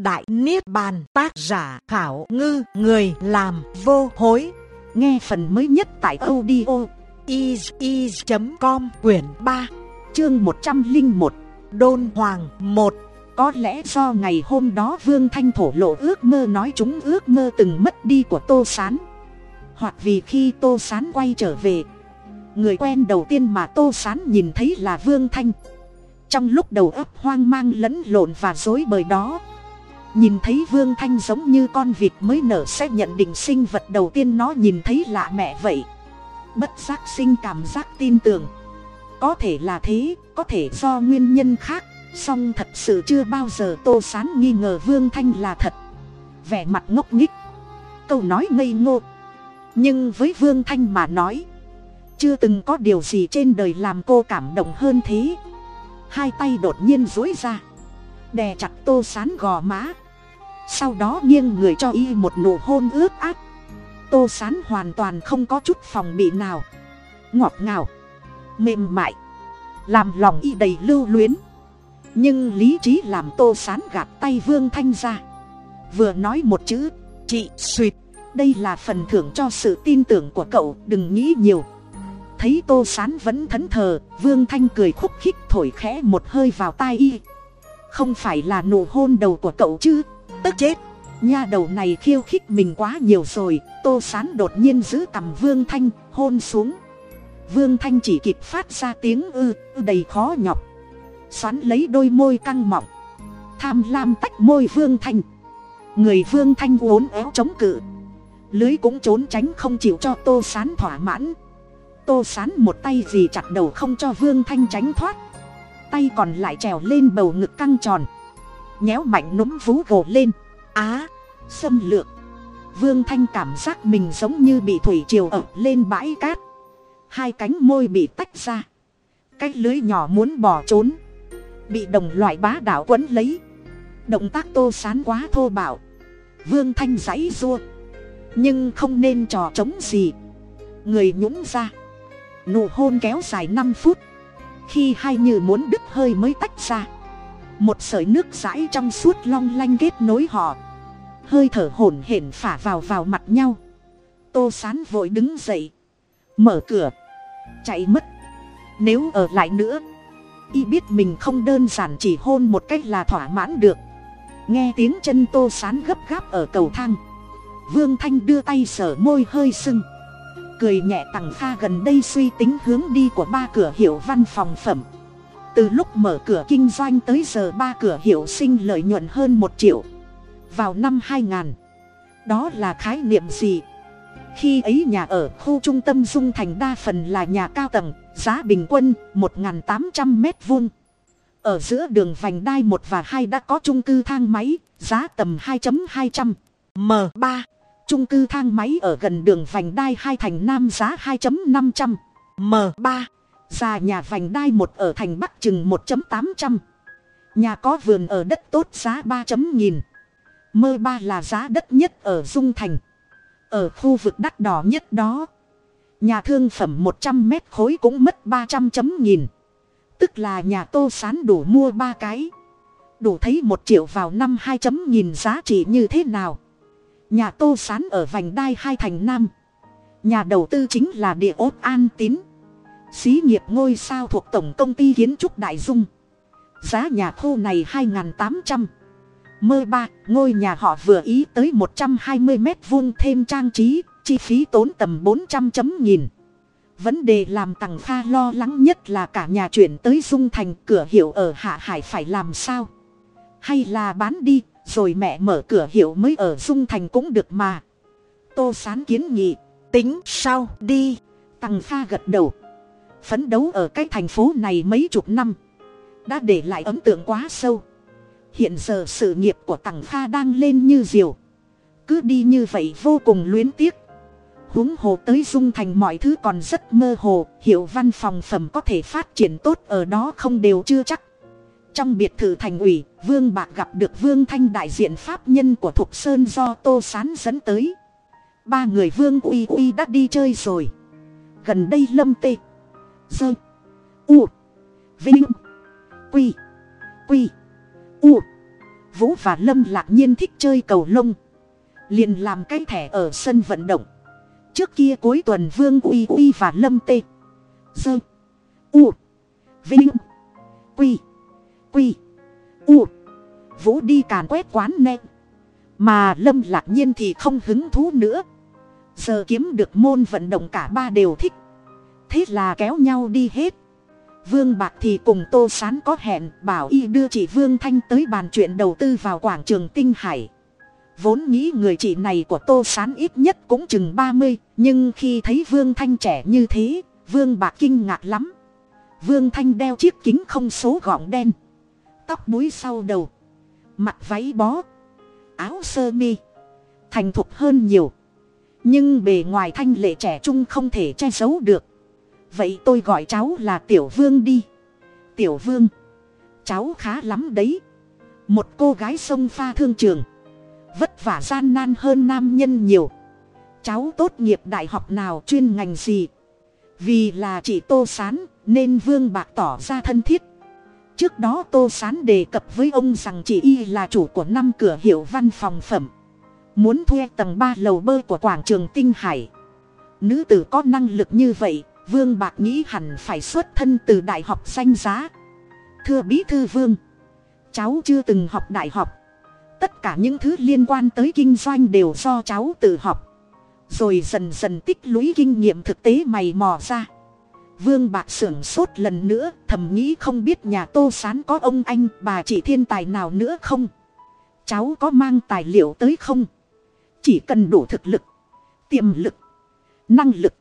Đại Niết Bàn, tác giả khảo ngư, người làm vô hối. Nghe phần mới nhất tại audio is.com quyển 3 chương 101 Đôn Hoàng 1 Có lẽ do ngày hôm đó Vương Thanh thổ lộ ước mơ nói chúng ước mơ từng mất đi của Tô Sán. Hoặc vì khi Tô Sán quay trở về, Người quen đầu tiên mà Tô Sán nhìn thấy là Vương Thanh. Trong lúc đầu ấp hoang mang lẫn lộn và dối bời đó nhìn thấy vương thanh giống như con vịt mới nở sẽ nhận định sinh vật đầu tiên nó nhìn thấy lạ mẹ vậy. Bất giác sinh cảm giác tin tưởng. Có thể là thế, có thể do nguyên nhân khác, song thật sự chưa bao giờ tô sán nghi ngờ vương thanh là thật. Vẻ mặt ngốc nghích câu nói ngây ngô. Nhưng với vương thanh mà nói, chưa từng có điều gì trên đời làm cô cảm động hơn thế. Hai tay đột nhiên dối ra, đè chặt tô sán gò má sau đó nghiêng người cho y một nụ hôn ướt át. Tô sán hoàn toàn không có chút phòng bị nào. Ngọt ngào, mềm mại, làm lòng y đầy lưu luyến. Nhưng lý trí làm tô sán gạt tay vương thanh ra. Vừa nói một chữ, chị suỵt đây là phần thưởng cho sự tin tưởng của cậu, đừng nghĩ nhiều. Thấy tô sán vẫn thẫn thờ, vương thanh cười khúc khích thổi khẽ một hơi vào tai y. Không phải là nụ hôn đầu của cậu chứ tức chết. Nha đầu này khiêu khích mình quá nhiều rồi, tô sán đột nhiên giữ cằm vương thanh, hôn xuống. Vương thanh chỉ kịp phát ra tiếng ư đầy khó nhọc. Xoắn lấy đôi môi căng mọng. Tham lam tách môi vương thanh. Người vương thanh uốn éo chống cự. Lưới cũng trốn tránh không chịu cho tô sán thỏa mãn. Tô sán một tay gì chặt đầu không cho vương thanh tránh thoát. Tay còn lại trèo lên bầu ngực căng tròn nhéo mạnh núm vú gồ lên. Á, xâm lược. Vương thanh cảm giác mình giống như bị thủy triều ập lên bãi cát. Hai cánh môi bị tách ra. Cái lưới nhỏ muốn bỏ trốn. Bị đồng loại bá đạo quấn lấy. Động tác tô sán quá thô bạo. Vương thanh giãy rua nhưng không nên trò trống gì. Người nhũng ra. Nụ hôn kéo dài năm phút. Khi hai như muốn đứt hơi mới tách ra một sợi nước dãi trong suốt long lanh kết nối họ. Hơi thở hổn hển phả vào vào mặt nhau. Tô sán vội đứng dậy. Mở cửa. Chạy mất. Nếu ở lại nữa, y biết mình không đơn giản chỉ hôn một cách là thỏa mãn được. Nghe tiếng chân tô sán gấp gáp ở cầu thang. Vương thanh đưa tay sờ môi hơi sưng. Cười nhẹ tằng kha gần đây suy tính hướng đi của ba cửa hiệu văn phòng phẩm từ lúc mở cửa kinh doanh tới giờ ba cửa hiệu sinh lợi nhuận hơn một triệu. Vào năm 2000 đó là khái niệm gì? Khi ấy nhà ở khu trung tâm dung thành đa phần là nhà cao tầng, giá bình quân 1.800 mét vuông. Ở giữa đường vành đai một và hai đã có trung cư thang máy, giá tầm 2.200 m 3 trung cư thang máy ở gần đường vành đai hai thành nam giá 2.500 m 3 Già nhà vành đai một ở thành Bắc chừng 1.800. Nhà có vườn ở đất tốt giá 3 chấm nghìn. Mơ ba là giá đất nhất ở Dung Thành. Ở khu vực đắt đỏ nhất đó. Nhà thương phẩm 100 mét khối cũng mất 300 chấm nghìn. Tức là nhà tô sán đủ mua ba cái. Đủ thấy một triệu vào năm 2 chấm nghìn giá trị như thế nào. Nhà tô sán ở vành đai hai thành Nam. Nhà đầu tư chính là địa ốt an tín xí nghiệp ngôi sao thuộc tổng công ty kiến trúc đại dung. Giá nhà khu này hai tám trăm. Mơ ba, ngôi nhà họ vừa ý tới một trăm hai mươi mét vuông thêm trang trí, chi phí tốn tầm bốn trăm chấm nghìn. Vấn đề làm tằng pha lo lắng nhất là cả nhà chuyển tới dung thành cửa hiệu ở hạ hải phải làm sao? Hay là bán đi, rồi mẹ mở cửa hiệu mới ở dung thành cũng được mà. Tô sán kiến nghị, tính sau đi. Tằng pha gật đầu phấn đấu ở cái thành phố này mấy chục năm, đã để lại ấn tượng quá sâu. Hiện giờ sự nghiệp của tằng pha đang lên như diều. Cứ đi như vậy vô cùng luyến tiếc. Huống hồ tới dung thành mọi thứ còn rất mơ hồ, hiệu văn phòng phẩm có thể phát triển tốt ở đó không đều chưa chắc. Trong biệt thự thành ủy, vương bạc gặp được vương thanh đại diện pháp nhân của thục sơn do tô sán dẫn tới. Ba người vương uy uy đã đi chơi rồi. Gần đây lâm tê dơ u. Vinh. Quy. Quy. U. Vũ và lâm lạc nhiên thích chơi cầu lông. Liền làm cái thẻ ở sân vận động. Trước kia cuối tuần vương uy uy và lâm tê. Dơ u. Vinh. Quy. Quy. U. Vũ đi càn quét quán nè. Mà lâm lạc nhiên thì không hứng thú nữa. Giờ kiếm được môn vận động cả ba đều thích thế là kéo nhau đi hết. Vương bạc thì cùng tô sán có hẹn, bảo y đưa chị vương thanh tới bàn chuyện đầu tư vào quảng trường tinh hải. Vốn nghĩ người chị này của tô sán ít nhất cũng chừng ba mươi, nhưng khi thấy vương thanh trẻ như thế, vương bạc kinh ngạc lắm. Vương thanh đeo chiếc kính không số gọng đen, tóc búi sau đầu, mặt váy bó, áo sơ mi, thành thục hơn nhiều. Nhưng bề ngoài thanh lệ trẻ trung không thể che giấu được vậy tôi gọi cháu là tiểu vương đi. Tiểu vương. Cháu khá lắm đấy. Một cô gái sông pha thương trường. Vất vả gian nan hơn nam nhân nhiều. Cháu tốt nghiệp đại học nào chuyên ngành gì? Vì là chị tô sán nên vương bạc tỏ ra thân thiết. Trước đó tô sán đề cập với ông rằng chị y là chủ của năm cửa hiệu văn phòng phẩm. Muốn thuê tầng ba lầu bơ của quảng trường tinh hải. Nữ tử có năng lực như vậy vương bạc nghĩ hẳn phải xuất thân từ đại học danh giá. Thưa bí thư vương, cháu chưa từng học đại học. Tất cả những thứ liên quan tới kinh doanh đều do cháu tự học. Rồi dần dần tích lũy kinh nghiệm thực tế mày mò ra. Vương bạc sưởng sốt lần nữa, thầm nghĩ không biết nhà tô sán có ông anh, bà chị thiên tài nào nữa không? Cháu có mang tài liệu tới không? Chỉ cần đủ thực lực, tiềm lực, năng lực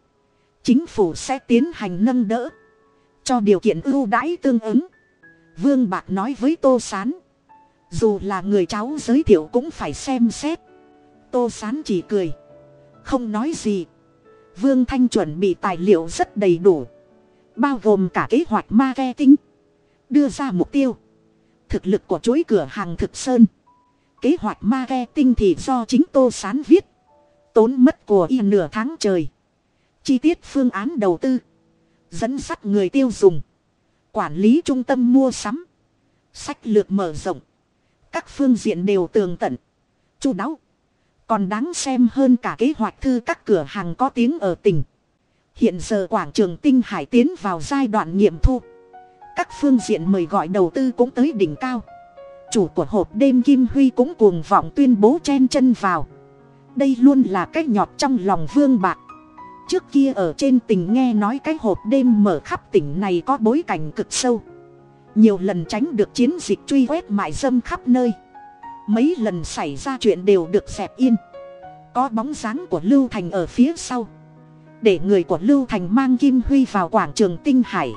chính phủ sẽ tiến hành nâng đỡ, cho điều kiện ưu đãi tương ứng. Vương bạc nói với tô s á n dù là người cháu giới thiệu cũng phải xem xét. Tô s á n chỉ cười, không nói gì. Vương thanh chuẩn bị tài liệu rất đầy đủ, bao gồm cả kế hoạch marketing, đưa ra mục tiêu, thực lực của chuỗi cửa hàng thực sơn. Kế hoạch marketing thì do chính tô s á n viết, tốn mất của y nửa tháng trời chi tiết phương án đầu tư, dẫn dắt người tiêu dùng, quản lý trung tâm mua sắm, sách lược mở rộng, các phương diện đều tường tận, chu đáo, còn đáng xem hơn cả kế hoạch thư các cửa hàng có tiếng ở tỉnh. Hiện giờ quảng trường Tinh Hải tiến vào giai đoạn nghiệm thu. Các phương diện mời gọi đầu tư cũng tới đỉnh cao. Chủ của hộp đêm Kim Huy cũng cuồng vọng tuyên bố chen chân vào. Đây luôn là cách nhọt trong lòng vương bạc trước kia ở trên tỉnh nghe nói cái hộp đêm mở khắp tỉnh này có bối cảnh cực sâu. Nhiều lần tránh được chiến dịch truy quét mại dâm khắp nơi. Mấy lần xảy ra chuyện đều được dẹp yên. Có bóng dáng của lưu thành ở phía sau. Để người của lưu thành mang kim huy vào quảng trường tinh hải.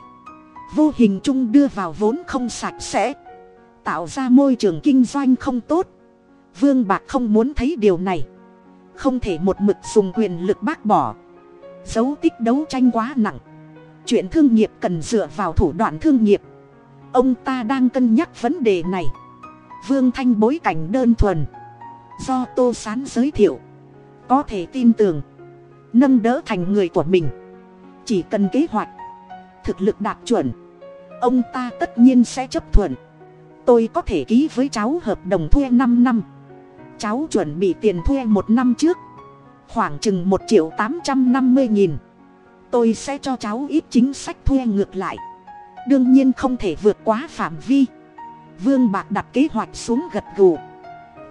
Vô hình chung đưa vào vốn không sạch sẽ. Tạo ra môi trường kinh doanh không tốt. Vương bạc không muốn thấy điều này. Không thể một mực dùng quyền lực bác bỏ dấu tích đấu tranh quá nặng. Chuyện thương nghiệp cần dựa vào thủ đoạn thương nghiệp. Ông ta đang cân nhắc vấn đề này. Vương thanh bối cảnh đơn thuần. Do tô sán giới thiệu, có thể tin tưởng, nâng đỡ thành người của mình. Chỉ cần kế hoạch, thực lực đạt chuẩn, ông ta tất nhiên sẽ chấp thuận. Tôi có thể ký với cháu hợp đồng thuê năm năm. Cháu chuẩn bị tiền thuê một năm trước khoảng chừng một triệu tám trăm năm mươi nghìn. Tôi sẽ cho cháu ít chính sách thuê ngược lại. Đương nhiên không thể vượt quá phạm vi. Vương bạc đặt kế hoạch xuống gật gù.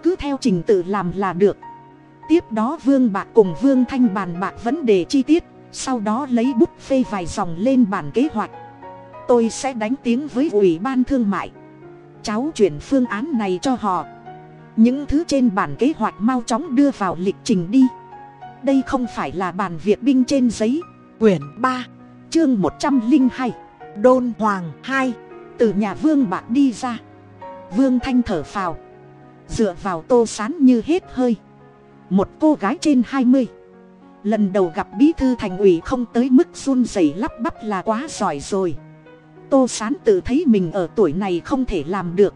Cứ theo trình tự làm là được. Tiếp đó vương bạc cùng vương thanh bàn bạc vấn đề chi tiết, sau đó lấy bút phê vài dòng lên bản kế hoạch. Tôi sẽ đánh tiếng với ủy ban thương mại. Cháu chuyển phương án này cho họ. Những thứ trên bản kế hoạch mau chóng đưa vào lịch trình đi đây không phải là bàn việc binh trên giấy. Quyển ba, chương một trăm linh hai, đôn hoàng hai, từ nhà vương bạc đi ra. Vương thanh thở phào, dựa vào tô sán như hết hơi. Một cô gái trên hai mươi, lần đầu gặp bí thư thành ủy không tới mức run rẩy lắp bắp là quá giỏi rồi. Tô sán tự thấy mình ở tuổi này không thể làm được.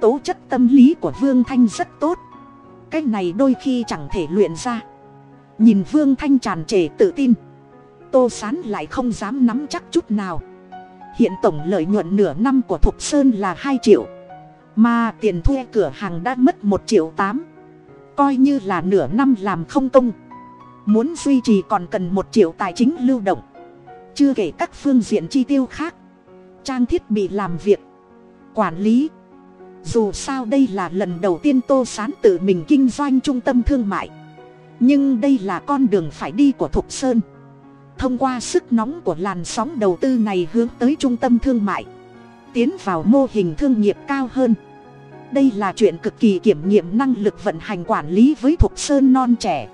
Tố chất tâm lý của vương thanh rất tốt. Cái này đôi khi chẳng thể luyện ra nhìn vương thanh tràn trề tự tin. Tô sán lại không dám nắm chắc chút nào. Hiện tổng lợi nhuận nửa năm của thục sơn là hai triệu. Mà tiền thuê cửa hàng đã mất một triệu tám. Coi như là nửa năm làm không công. Muốn duy trì còn cần một triệu tài chính lưu động. Chưa kể các phương diện chi tiêu khác. Trang thiết bị làm việc. Quản lý. Dù sao đây là lần đầu tiên tô sán tự mình kinh doanh trung tâm thương mại nhưng đây là con đường phải đi của thục sơn. Thông qua sức nóng của làn sóng đầu tư này hướng tới trung tâm thương mại, tiến vào mô hình thương nghiệp cao hơn. Đây là chuyện cực kỳ kiểm nghiệm năng lực vận hành quản lý với thục sơn non trẻ.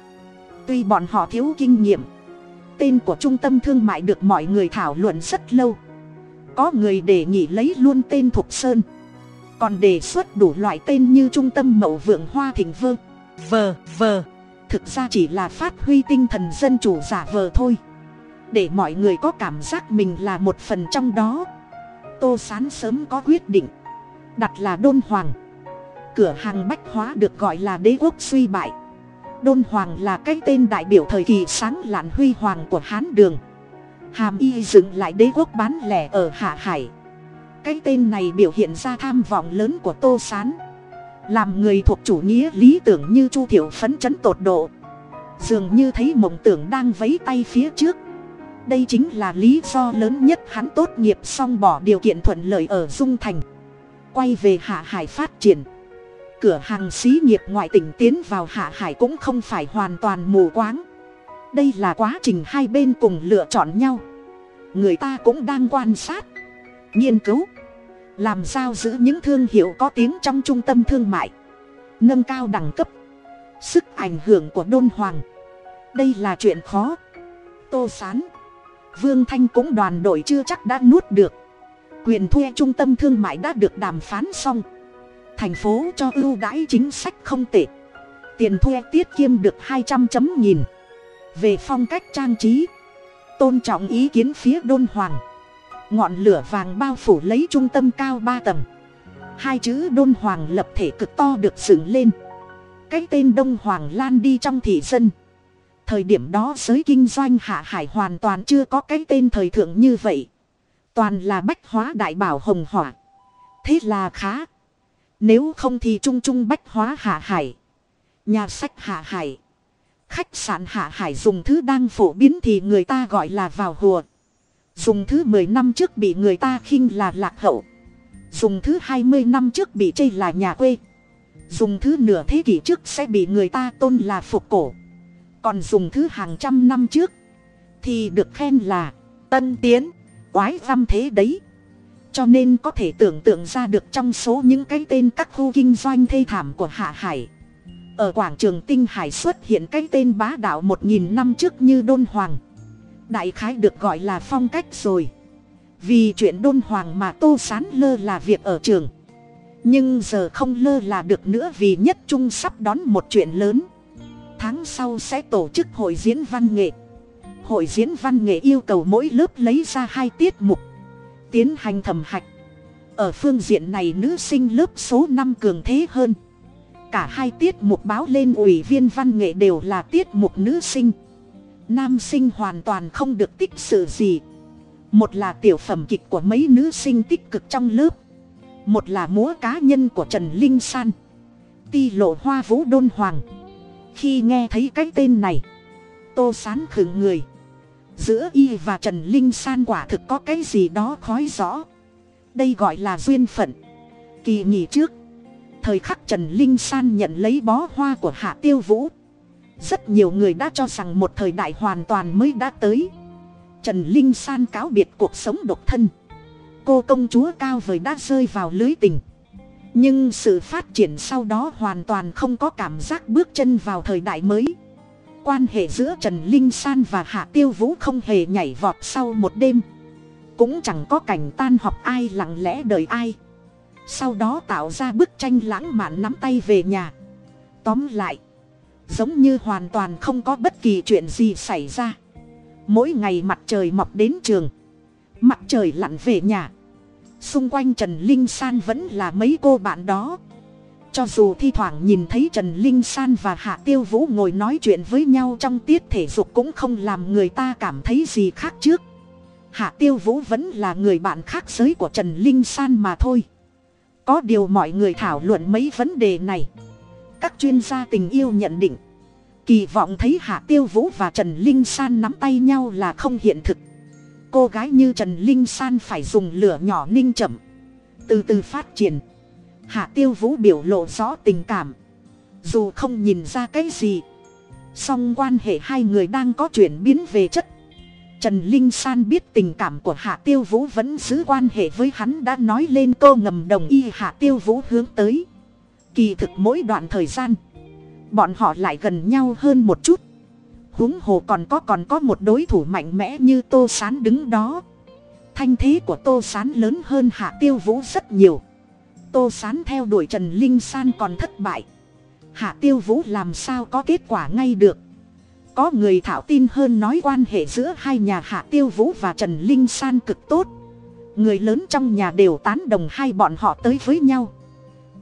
Tuy bọn họ thiếu kinh nghiệm, tên của trung tâm thương mại được mọi người thảo luận rất lâu. Có người đề nghị lấy luôn tên thục sơn, còn đề xuất đủ loại tên như trung tâm mậu vượng hoa thịnh vơ vờ vờ thực ra chỉ là phát huy tinh thần dân chủ giả vờ thôi. Để mọi người có cảm giác mình là một phần trong đó. Tô sán sớm có quyết định. Đặt là đôn hoàng. Cửa hàng bách hóa được gọi là đế quốc suy bại. Đôn hoàng là cái tên đại biểu thời kỳ sáng lạn huy hoàng của hán đường. Hàm y dựng lại đế quốc bán lẻ ở hạ hải. Cái tên này biểu hiện ra tham vọng lớn của tô Sán làm người thuộc chủ nghĩa lý tưởng như chu thiểu phấn chấn tột độ. Dường như thấy mộng tưởng đang vấy tay phía trước. Đây chính là lý do lớn nhất hắn tốt nghiệp xong bỏ điều kiện thuận lợi ở dung thành. Quay về hạ hải phát triển. Cửa hàng xí nghiệp ngoại tỉnh tiến vào hạ hải cũng không phải hoàn toàn mù quáng. Đây là quá trình hai bên cùng lựa chọn nhau. Người ta cũng đang quan sát, nghiên cứu làm sao giữ những thương hiệu có tiếng trong trung tâm thương mại. Nâng cao đẳng cấp. Sức ảnh hưởng của đôn hoàng. Đây là chuyện khó. Tô s á n vương thanh cũng đoàn đội chưa chắc đã nuốt được. Quyền thuê trung tâm thương mại đã được đàm phán xong. Thành phố cho ưu đãi chính sách không tệ. Tiền thuê tiết kiêm được hai trăm chấm nghìn. Về phong cách trang trí. Tôn trọng ý kiến phía đôn hoàng ngọn lửa vàng bao phủ lấy trung tâm cao ba tầng. Hai chữ đôn hoàng lập thể cực to được dựng lên. Cái tên đông hoàng lan đi trong thị dân. Thời điểm đó giới kinh doanh hạ hải hoàn toàn chưa có cái tên thời thượng như vậy. Toàn là bách hóa đại bảo hồng hỏa. Thế là khá. Nếu không thì trung trung bách hóa hạ hải. Nhà sách hạ hải. Khách sạn hạ hải dùng thứ đang phổ biến thì người ta gọi là vào hùa dùng thứ mười năm trước bị người ta khinh là lạc hậu. Dùng thứ hai mươi năm trước bị chê là nhà quê. Dùng thứ nửa thế kỷ trước sẽ bị người ta tôn là phục cổ. Còn dùng thứ hàng trăm năm trước thì được khen là tân tiến quái văn thế đấy. Cho nên có thể tưởng tượng ra được trong số những cái tên các khu kinh doanh thê thảm của hạ hải. Ở quảng trường tinh hải xuất hiện cái tên bá đạo một nghìn năm trước như đôn hoàng đại khái được gọi là phong cách rồi. Vì chuyện đôn hoàng mà tô sán lơ là việc ở trường. Nhưng giờ không lơ là được nữa vì nhất trung sắp đón một chuyện lớn. Tháng sau sẽ tổ chức hội diễn văn nghệ. Hội diễn văn nghệ yêu cầu mỗi lớp lấy ra hai tiết mục. Tiến hành thẩm hạch. Ở phương diện này nữ sinh lớp số năm cường thế hơn. Cả hai tiết mục báo lên ủy viên văn nghệ đều là tiết mục nữ sinh nam sinh hoàn toàn không được tích sự gì. Một là tiểu phẩm kịch của mấy nữ sinh tích cực trong lớp. Một là múa cá nhân của trần linh san. Ti lộ hoa vũ đôn hoàng. Khi nghe thấy cái tên này, tô sán khửng người. Giữa y và trần linh san quả thực có cái gì đó khói rõ. Đây gọi là duyên phận. Kỳ nghỉ trước, thời khắc trần linh san nhận lấy bó hoa của hạ tiêu vũ rất nhiều người đã cho rằng một thời đại hoàn toàn mới đã tới. Trần linh san cáo biệt cuộc sống độc thân. Cô công chúa cao vời đã rơi vào lưới tình. Nhưng sự phát triển sau đó hoàn toàn không có cảm giác bước chân vào thời đại mới. Quan hệ giữa trần linh san và hạ tiêu vũ không hề nhảy vọt sau một đêm. Cũng chẳng có cảnh tan họp ai lặng lẽ đợi ai. Sau đó tạo ra bức tranh lãng mạn nắm tay về nhà. Tóm lại giống như hoàn toàn không có bất kỳ chuyện gì xảy ra. Mỗi ngày mặt trời mọc đến trường. Mặt trời lặn về nhà. Xung quanh trần linh san vẫn là mấy cô bạn đó. Cho dù thi thoảng nhìn thấy trần linh san và hạ tiêu vũ ngồi nói chuyện với nhau trong tiết thể dục cũng không làm người ta cảm thấy gì khác trước. Hạ tiêu vũ vẫn là người bạn khác giới của trần linh san mà thôi. Có điều mọi người thảo luận mấy vấn đề này các chuyên gia tình yêu nhận định. Kỳ vọng thấy hạ tiêu vũ và trần linh san nắm tay nhau là không hiện thực. Cô gái như trần linh san phải dùng lửa nhỏ ninh chậm. Từ từ phát triển. Hạ tiêu vũ biểu lộ rõ tình cảm. Dù không nhìn ra cái gì, song quan hệ hai người đang có chuyển biến về chất. Trần linh san biết tình cảm của hạ tiêu vũ vẫn giữ quan hệ với hắn đã nói lên câu ngầm đồng y hạ tiêu vũ hướng tới kỳ thực mỗi đoạn thời gian, bọn họ lại gần nhau hơn một chút. Huống hồ còn có còn có một đối thủ mạnh mẽ như tô sán đứng đó. Thanh thế của tô sán lớn hơn hạ tiêu vũ rất nhiều. Tô sán theo đuổi trần linh san còn thất bại. Hạ tiêu vũ làm sao có kết quả ngay được? Có người thảo tin hơn nói quan hệ giữa hai nhà hạ tiêu vũ và trần linh san cực tốt. Người lớn trong nhà đều tán đồng hai bọn họ tới với nhau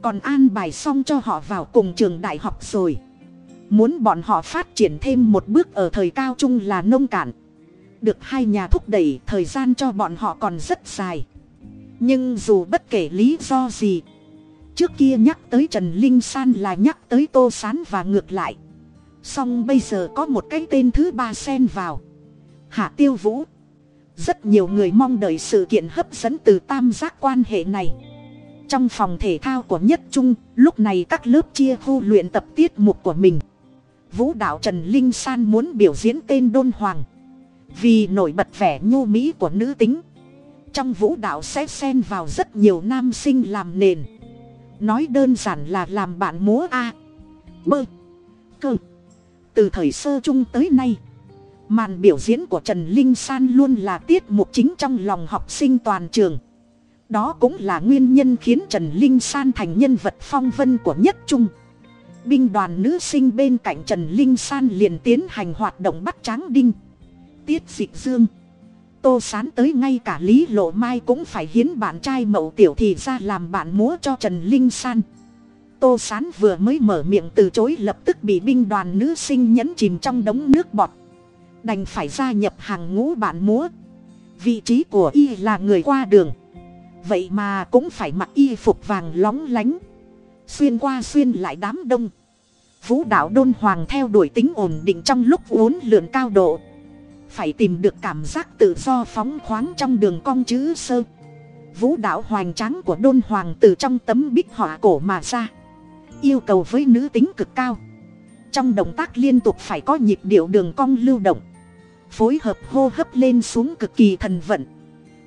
còn an bài xong cho họ vào cùng trường đại học rồi. Muốn bọn họ phát triển thêm một bước ở thời cao trung là nông cạn. Được hai nhà thúc đẩy, thời gian cho bọn họ còn rất dài. Nhưng dù bất kể lý do gì, trước kia nhắc tới trần linh san là nhắc tới tô s á n và ngược lại. Song bây giờ có một cái tên thứ ba xen vào. Hạ tiêu vũ. Rất nhiều người mong đợi sự kiện hấp dẫn từ tam giác quan hệ này trong phòng thể thao của nhất trung, lúc này các lớp chia khu luyện tập tiết mục của mình. Vũ đạo trần linh san muốn biểu diễn tên đôn hoàng. Vì nổi bật vẻ nhu mỹ của nữ tính. Trong vũ đạo sẽ xen vào rất nhiều nam sinh làm nền. Nói đơn giản là làm bạn múa a bơ cơ từ thời sơ chung tới nay, màn biểu diễn của trần linh san luôn là tiết mục chính trong lòng học sinh toàn trường đó cũng là nguyên nhân khiến trần linh san thành nhân vật phong vân của nhất trung. Binh đoàn nữ sinh bên cạnh trần linh san liền tiến hành hoạt động bắt tráng đinh. Tiết dịch dương. Tô sán tới ngay cả lý lộ mai cũng phải hiến bạn trai mậu tiểu thì ra làm bạn múa cho trần linh san. Tô sán vừa mới mở miệng từ chối lập tức bị binh đoàn nữ sinh nhấn chìm trong đống nước bọt. Đành phải gia nhập hàng ngũ bạn múa. Vị trí của y là người qua đường vậy mà cũng phải mặc y phục vàng lóng lánh. Xuyên qua xuyên lại đám đông. Vũ đạo đôn hoàng theo đuổi tính ổn định trong lúc uốn lượn cao độ. Phải tìm được cảm giác tự do phóng khoáng trong đường cong chữ sơ. Vũ đạo hoành tráng của đôn hoàng từ trong tấm bích họa cổ mà ra. Yêu cầu với nữ tính cực cao. Trong động tác liên tục phải có nhịp điệu đường cong lưu động. Phối hợp hô hấp lên xuống cực kỳ thần vận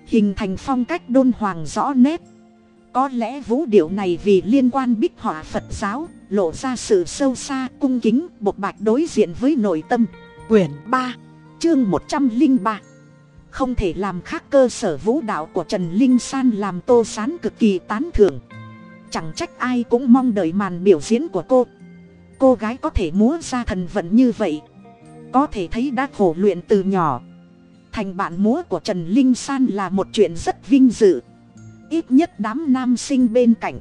hình thành phong cách đôn hoàng rõ nét. Có lẽ vũ điệu này vì liên quan bích họa phật giáo, lộ ra sự sâu xa, cung kính, bộc bạch đối diện với nội tâm. Quyển ba, chương một trăm linh ba. Không thể làm khác cơ sở vũ đạo của trần linh san làm tô sán cực kỳ tán thưởng. Chẳng trách ai cũng mong đợi màn biểu diễn của cô. Cô gái có thể múa ra thần vận như vậy. Có thể thấy đã khổ luyện từ nhỏ thành bạn múa của trần linh san là một chuyện rất vinh dự. Ít nhất đám nam sinh bên cạnh,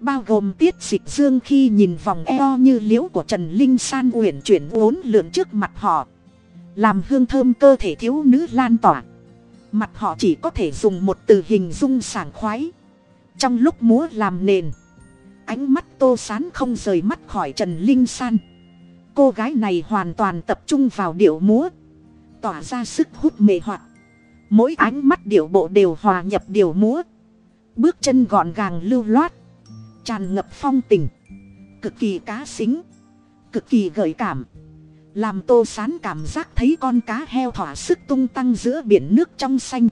bao gồm tiết dịch dương khi nhìn vòng eo như liễu của trần linh san uyển chuyển uốn lượn trước mặt họ, làm hương thơm cơ thể thiếu nữ lan tỏa. Mặt họ chỉ có thể dùng một từ hình dung sảng khoái. Trong lúc múa làm nền, ánh mắt tô sán không rời mắt khỏi trần linh san. Cô gái này hoàn toàn tập trung vào điệu múa tỏa ra sức hút mê hoặc. Mỗi ánh mắt điệu bộ đều hòa nhập điều múa. Bước chân gọn gàng lưu loát, tràn ngập phong tình. Cực kỳ cá xính, cực kỳ gợi cảm. Làm tô sán cảm giác thấy con cá heo thỏa sức tung tăng giữa biển nước trong xanh.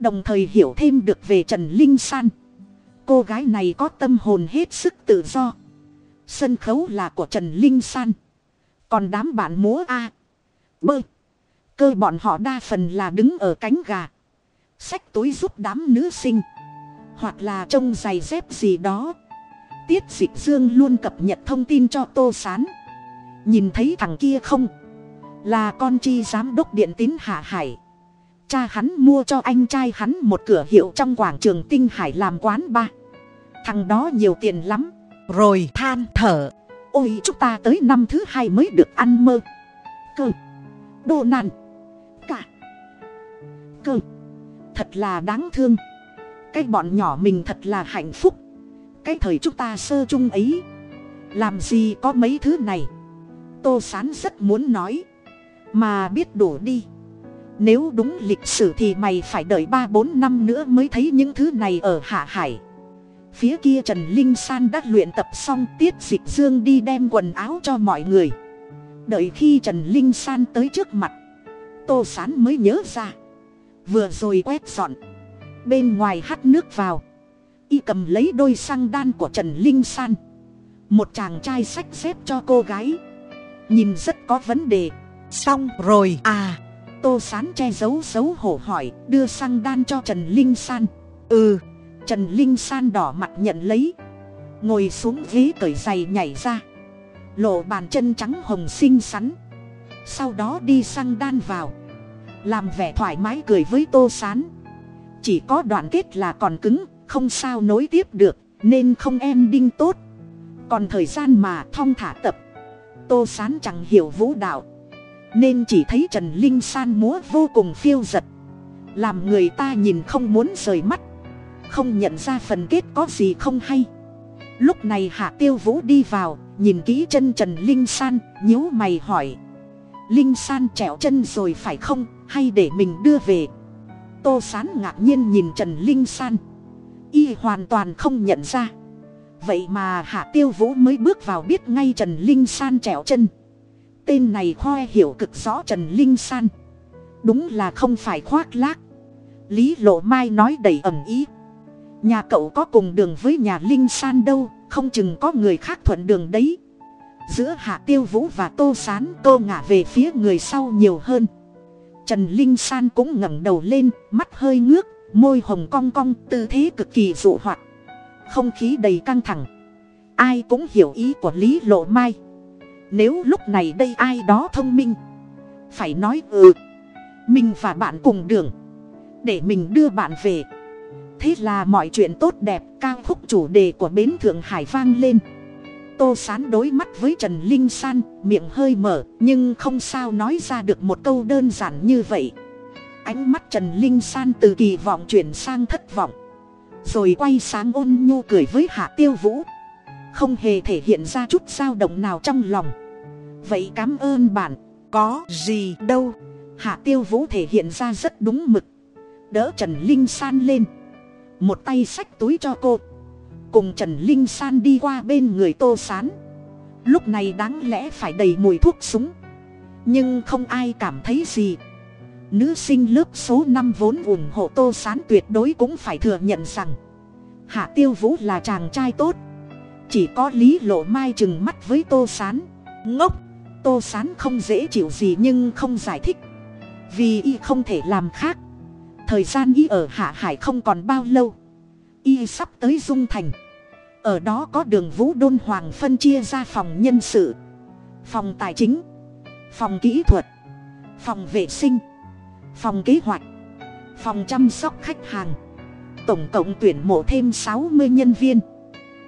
Đồng thời hiểu thêm được về trần linh san. Cô gái này có tâm hồn hết sức tự do. Sân khấu là của trần linh san. Còn đám bạn múa a. Bơ cơ bọn họ đa phần là đứng ở cánh gà. Xách túi giúp đám nữ sinh. Hoặc là trông giày dép gì đó. Tiết dịch dương luôn cập nhật thông tin cho tô s á n nhìn thấy thằng kia không? Là con chi giám đốc điện tín hạ hải. Cha hắn mua cho anh trai hắn một cửa hiệu trong quảng trường tinh hải làm quán ba. Thằng đó nhiều tiền lắm. Rồi than thở. Ôi, chúng ta tới năm thứ hai mới được ăn mơ. Cơ. Đồ nàn cơ. Thật là đáng thương. Cái bọn nhỏ mình thật là hạnh phúc. Cái thời chúng ta sơ chung ấy. Làm gì có mấy thứ này? Tô sán rất muốn nói. Mà biết đủ đi. Nếu đúng lịch sử thì mày phải đợi ba bốn năm nữa mới thấy những thứ này ở hạ hải. Phía kia trần linh san đã luyện tập xong tiết dịch dương đi đem quần áo cho mọi người. Đợi khi trần linh san tới trước mặt, tô sán mới nhớ ra vừa rồi quét dọn. Bên ngoài hắt nước vào. Y cầm lấy đôi xăng đan của trần linh san. Một chàng trai sách xếp cho cô gái. Nhìn rất có vấn đề. Xong rồi. À tô sán che giấu xấu hổ hỏi, đưa xăng đan cho trần linh san. Ừ. Trần linh san đỏ mặt nhận lấy. Ngồi xuống ghế cởi giày nhảy ra. Lộ bàn chân trắng hồng xinh xắn. Sau đó đi xăng đan vào làm vẻ thoải mái cười với tô sán. Chỉ có đoạn kết là còn cứng, không sao nối tiếp được, nên không em đinh tốt. Còn thời gian mà thong thả tập, tô sán chẳng hiểu vũ đạo. Nên chỉ thấy trần linh san múa vô cùng phiêu giật. Làm người ta nhìn không muốn rời mắt, không nhận ra phần kết có gì không hay. Lúc này hạ tiêu vũ đi vào, nhìn kỹ chân trần linh san, nhíu mày hỏi. Linh san trẹo chân rồi phải không? Hay để mình đưa về. Tô sán ngạc nhiên nhìn trần linh san. Y hoàn toàn không nhận ra. Vậy mà hạ tiêu vũ mới bước vào biết ngay trần linh san trèo chân. Tên này khoe hiểu cực rõ trần linh san. Đúng là không phải khoác lác. Lý lộ mai nói đầy ẩm ý. Nhà cậu có cùng đường với nhà linh san đâu, không chừng có người khác thuận đường đấy. Giữa hạ tiêu vũ và tô sán cô ngả về phía người sau nhiều hơn trần linh san cũng ngẩng đầu lên, mắt hơi ngước, môi hồng cong cong, tư thế cực kỳ dụ hoạt không khí đầy căng thẳng. Ai cũng hiểu ý của lý lộ mai. Nếu lúc này đây ai đó thông minh, phải nói ừ mình và bạn cùng đường, để mình đưa bạn về. Thế là mọi chuyện tốt đẹp cao khúc chủ đề của bến thượng hải vang lên tô sán đối mắt với trần linh san, miệng hơi mở, nhưng không sao nói ra được một câu đơn giản như vậy. Ánh mắt trần linh san từ kỳ vọng chuyển sang thất vọng. Rồi quay sáng ôn nhu cười với hạ tiêu vũ. Không hề thể hiện ra chút dao động nào trong lòng. Vậy cảm ơn bạn, có gì đâu. Hạ tiêu vũ thể hiện ra rất đúng mực. Đỡ trần linh san lên. Một tay xách túi cho cô cùng trần linh san đi qua bên người tô sán. Lúc này đáng lẽ phải đầy mùi thuốc súng. Nhưng không ai cảm thấy gì. Nữ sinh lớp số năm vốn ủng hộ tô sán tuyệt đối cũng phải thừa nhận rằng, hạ tiêu vũ là chàng trai tốt. Chỉ có lý lộ mai chừng mắt với tô sán. Ngốc, tô sán không dễ chịu gì nhưng không giải thích. Vì y không thể làm khác. Thời gian y ở hạ hải không còn bao lâu. Y sắp tới dung thành ở đó có đường vũ đôn hoàng phân chia ra phòng nhân sự, phòng tài chính, phòng kỹ thuật, phòng vệ sinh, phòng kế hoạch, phòng chăm sóc khách hàng. Tổng cộng tuyển mộ thêm sáu mươi nhân viên.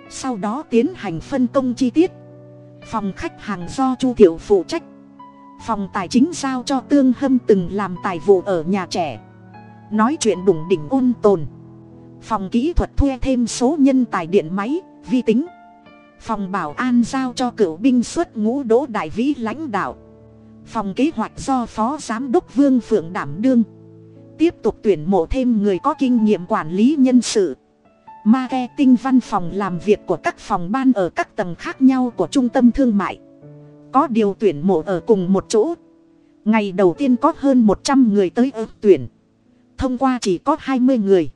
Sau đó tiến hành phân công chi tiết. Phòng khách hàng do chu thiệu phụ trách. Phòng tài chính giao cho tương hâm từng làm tài vụ ở nhà trẻ. Nói chuyện đủng đỉnh ôn tồn phòng kỹ thuật thuê thêm số nhân tài điện máy, vi tính. Phòng bảo an giao cho cựu binh xuất ngũ đỗ đại vĩ lãnh đạo. Phòng kế hoạch do phó giám đốc vương phượng đảm đương. Tiếp tục tuyển mộ thêm người có kinh nghiệm quản lý nhân sự. Marketing văn phòng làm việc của các phòng ban ở các tầng khác nhau của trung tâm thương mại. Có điều tuyển mộ ở cùng một chỗ. Ngày đầu tiên có hơn một trăm người tới ứng tuyển. Thông qua chỉ có hai mươi người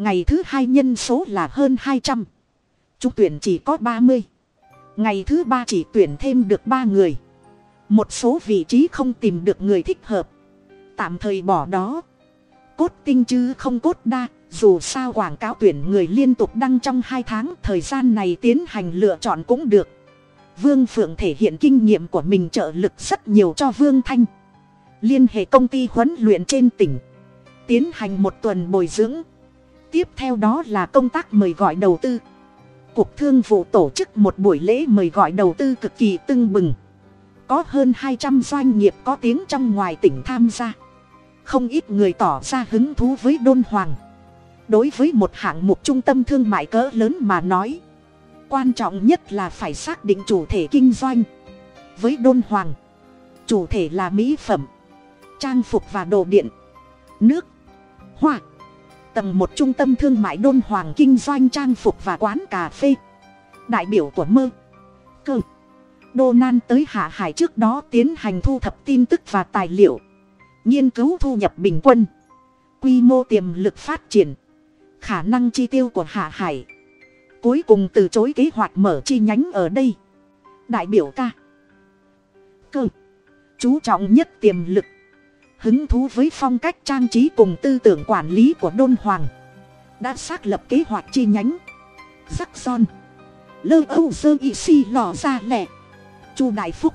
ngày thứ hai nhân số là hơn hai trăm. Chúng tuyển chỉ có ba mươi. Ngày thứ ba chỉ tuyển thêm được ba người. Một số vị trí không tìm được người thích hợp. Tạm thời bỏ đó. Cốt tinh chứ không cốt đa, dù sao quảng cáo tuyển người liên tục đăng trong hai tháng, thời gian này tiến hành lựa chọn cũng được. Vương phượng thể hiện kinh nghiệm của mình trợ lực rất nhiều cho vương thanh. Liên hệ công ty huấn luyện trên tỉnh. Tiến hành một tuần bồi dưỡng tiếp theo đó là công tác mời gọi đầu tư. Cục thương vụ tổ chức một buổi lễ mời gọi đầu tư cực kỳ tưng bừng. Có hơn hai trăm doanh nghiệp có tiếng trong ngoài tỉnh tham gia. Không ít người tỏ ra hứng thú với đôn hoàng. Đối với một hạng mục trung tâm thương mại cỡ lớn mà nói, quan trọng nhất là phải xác định chủ thể kinh doanh. Với đôn hoàng, chủ thể là mỹ phẩm, trang phục và đồ điện, nước, hoa tầng một trung tâm thương mại đôn hoàng kinh doanh trang phục và quán cà phê. Đại biểu của mơ. Cơ. Đô nan tới hạ hải trước đó tiến hành thu thập tin tức và tài liệu. Nghiên cứu thu nhập bình quân. Quy mô tiềm lực phát triển. Khả năng chi tiêu của hạ hải. Cuối cùng từ chối kế hoạch mở chi nhánh ở đây. Đại biểu ca. Cơ. Chú trọng nhất tiềm lực hứng thú với phong cách trang trí cùng tư tưởng quản lý của đôn hoàng. Đã xác lập kế hoạch chi nhánh. Rắc son. Lơ âu sơ y si lò ra lẹ. Chu đại phúc.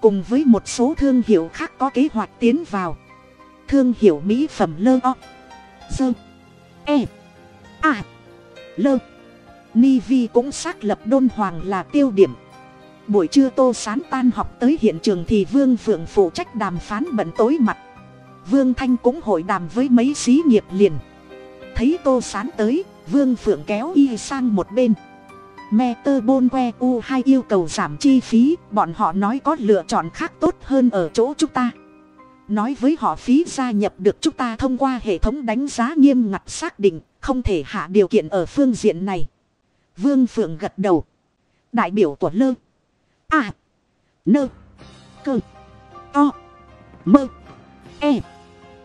Cùng với một số thương hiệu khác có kế hoạch tiến vào. Thương hiệu mỹ phẩm lơ o. Sơ. E. A. Lơ. Nivi cũng xác lập đôn hoàng là tiêu điểm buổi trưa tô sán tan học tới hiện trường thì vương phượng phụ trách đàm phán bận tối mặt. Vương thanh cũng hội đàm với mấy xí nghiệp liền. Thấy tô sán tới, vương phượng kéo y sang một bên. Me tơ bôn que u hai yêu cầu giảm chi phí, bọn họ nói có lựa chọn khác tốt hơn ở chỗ chúng ta. Nói với họ phí gia nhập được chúng ta thông qua hệ thống đánh giá nghiêm ngặt xác định, không thể hạ điều kiện ở phương diện này. Vương phượng gật đầu. Đại biểu của lơ a. Nơ cơ to mơ e.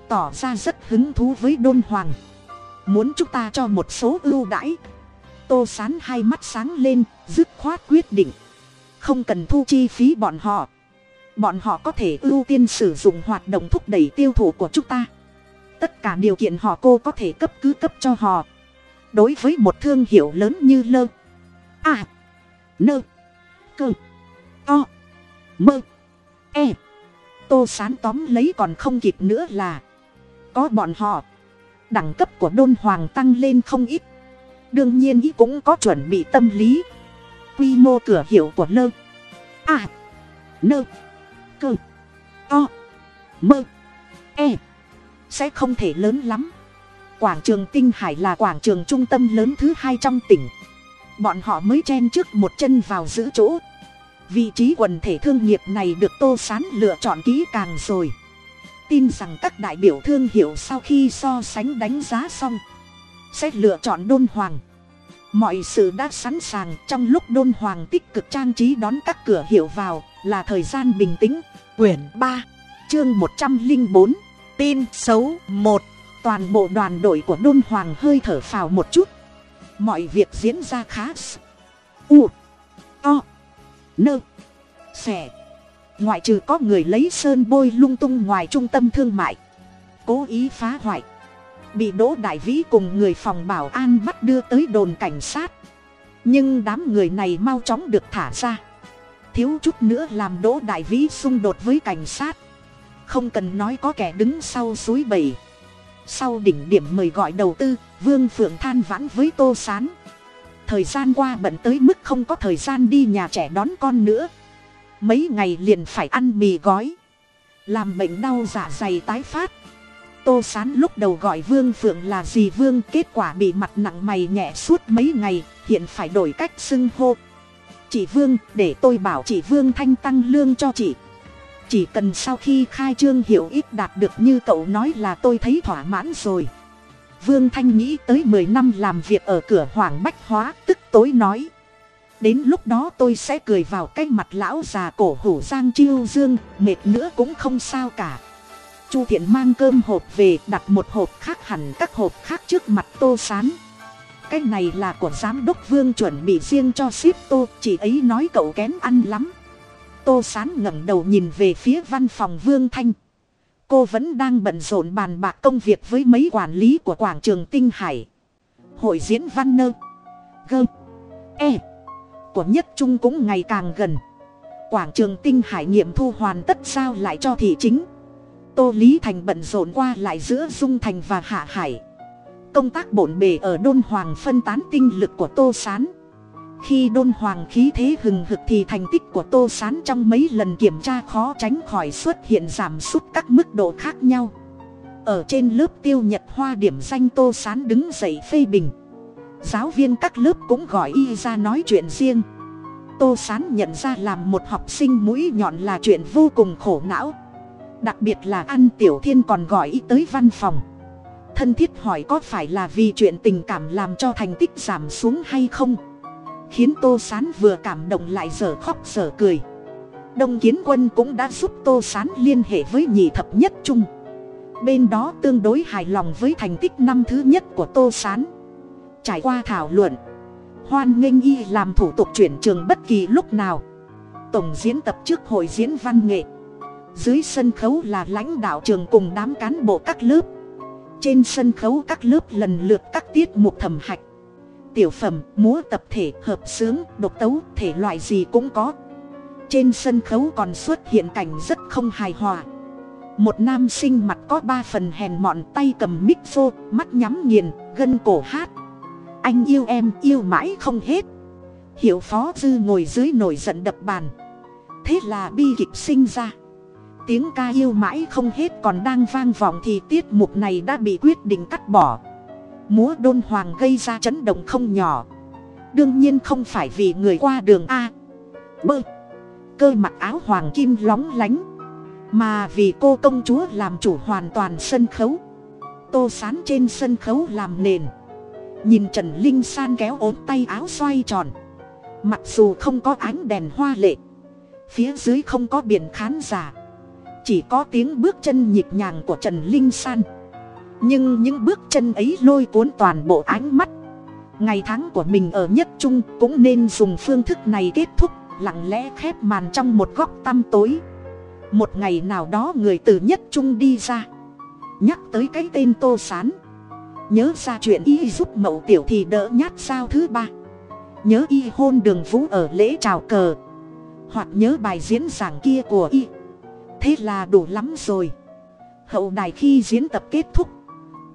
Tỏ ra rất hứng thú với đôn hoàng. Muốn chúng ta cho một số ưu đãi. Tô sán hai mắt sáng lên, dứt khoát quyết định. Không cần thu chi phí bọn họ. Bọn họ có thể ưu tiên sử dụng hoạt động thúc đẩy tiêu thụ của chúng ta. Tất cả điều kiện họ cô có thể cấp cứ cấp cho họ. Đối với một thương hiệu lớn như lơ. A. Nơ cơ to. Mơ. E. Tô sán tóm lấy còn không kịp nữa là, có bọn họ. Đẳng cấp của đôn hoàng tăng lên không ít. Đương nhiên ý cũng có chuẩn bị tâm lý. Quy mô cửa hiệu của lơ. A. Nơ. Cơ. To. Mơ. E. Sẽ không thể lớn lắm. Quảng trường tinh hải là quảng trường trung tâm lớn thứ hai trong tỉnh. Bọn họ mới chen trước một chân vào giữ chỗ vị trí quần thể thương nghiệp này được tô sán lựa chọn kỹ càng rồi. Tin rằng các đại biểu thương hiệu sau khi so sánh đánh giá xong, sẽ lựa chọn đôn hoàng. Mọi sự đã sẵn sàng, trong lúc đôn hoàng tích cực trang trí đón các cửa hiệu vào là thời gian bình tĩnh. Quyển ba, chương một trăm linh bốn, tin xấu một. Toàn bộ đoàn đội của đôn hoàng hơi thở phào một chút. Mọi việc diễn ra khá u, o nơ. Xẻ ngoại trừ có người lấy sơn bôi lung tung ngoài trung tâm thương mại. Cố ý phá hoại. Bị đỗ đại vĩ cùng người phòng bảo an bắt đưa tới đồn cảnh sát. Nhưng đám người này mau chóng được thả ra. Thiếu chút nữa làm đỗ đại vĩ xung đột với cảnh sát. Không cần nói có kẻ đứng sau suối bầy. Sau đỉnh điểm mời gọi đầu tư, vương phượng than vãn với tô s á n thời gian qua bận tới mức không có thời gian đi nhà trẻ đón con nữa. Mấy ngày liền phải ăn mì gói, làm bệnh đau dạ dày tái phát. Tô s á n lúc đầu gọi vương phượng là gì vương, kết quả bị mặt nặng mày nhẹ suốt mấy ngày, hiện phải đổi cách xưng hô. Chị vương, để tôi bảo chị vương thanh tăng lương cho chị. Chỉ cần sau khi khai trương hiệu ít đạt được như cậu nói là tôi thấy thỏa mãn rồi vương thanh nghĩ tới mười năm làm việc ở cửa hoàng bách hóa, tức tối nói. Đến lúc đó tôi sẽ cười vào cái mặt lão già cổ hủ giang chiêu dương, mệt nữa cũng không sao cả. Chu thiện mang cơm hộp về, đặt một hộp khác hẳn các hộp khác trước mặt tô sán. Cái này là của giám đốc vương chuẩn bị riêng cho ship tô, chị ấy nói cậu kén ăn lắm. Tô sán ngẩng đầu nhìn về phía văn phòng vương thanh cô vẫn đang bận rộn bàn bạc công việc với mấy quản lý của quảng trường tinh hải. Hội diễn văn nơ, gơ e của nhất trung cũng ngày càng gần. Quảng trường tinh hải nghiệm thu hoàn tất sao lại cho thị chính. Tô lý thành bận rộn qua lại giữa dung thành và hạ hải. Công tác bổn bề ở đôn hoàng phân tán tinh lực của tô s á n khi đôn hoàng khí thế hừng hực thì thành tích của tô s á n trong mấy lần kiểm tra khó tránh khỏi xuất hiện giảm sút các mức độ khác nhau. Ở trên lớp tiêu nhật hoa điểm danh tô sán đứng dậy phê bình. Giáo viên các lớp cũng gọi y ra nói chuyện riêng. Tô sán nhận ra làm một học sinh mũi nhọn là chuyện vô cùng khổ não. Đặc biệt là ăn tiểu thiên còn gọi y tới văn phòng. Thân thiết hỏi có phải là vì chuyện tình cảm làm cho thành tích giảm xuống hay không? Khiến tô sán vừa cảm động lại giờ khóc giờ cười. Đông kiến quân cũng đã giúp tô sán liên hệ với nhị thập nhất trung. Bên đó tương đối hài lòng với thành tích năm thứ nhất của tô sán. Trải qua thảo luận, hoan nghênh y làm thủ tục chuyển trường bất kỳ lúc nào. Tổng diễn tập trước hội diễn văn nghệ. Dưới sân khấu là lãnh đạo trường cùng đám cán bộ các lớp. Trên sân khấu các lớp lần lượt các tiết mục thẩm hạch tiểu phẩm, múa tập thể, hợp sướng, độc tấu, thể loại gì cũng có. Trên sân khấu còn xuất hiện cảnh rất không hài hòa. Một nam sinh mặt có ba phần hèn mọn, tay cầm mít xô mắt nhắm nghiền, gân cổ hát. Anh yêu em, yêu mãi không hết. Hiệu phó dư ngồi dưới nổi giận đập bàn. Thế là bi kịch sinh ra. Tiếng ca yêu mãi không hết còn đang vang vọng thì tiết mục này đã bị quyết định cắt bỏ múa đôn hoàng gây ra chấn động không nhỏ. Đương nhiên không phải vì người qua đường a. Bơ. Cơ mặc áo hoàng kim lóng lánh. Mà vì cô công chúa làm chủ hoàn toàn sân khấu. Tô sán trên sân khấu làm nền. Nhìn trần linh san kéo ốm tay áo xoay tròn. Mặc dù không có ánh đèn hoa lệ. Phía dưới không có biển khán giả. Chỉ có tiếng bước chân nhịp nhàng của trần linh san nhưng những bước chân ấy lôi cuốn toàn bộ ánh mắt. Ngày tháng của mình ở nhất trung cũng nên dùng phương thức này kết thúc, lặng lẽ khép màn trong một góc tăm tối. Một ngày nào đó người từ nhất trung đi ra, nhắc tới cái tên tô sán. Nhớ ra chuyện y giúp mậu tiểu thì đỡ nhát sao thứ ba. Nhớ y hôn đường vũ ở lễ trào cờ. Hoặc nhớ bài diễn giảng kia của y. Thế là đủ lắm rồi. Hậu đài khi diễn tập kết thúc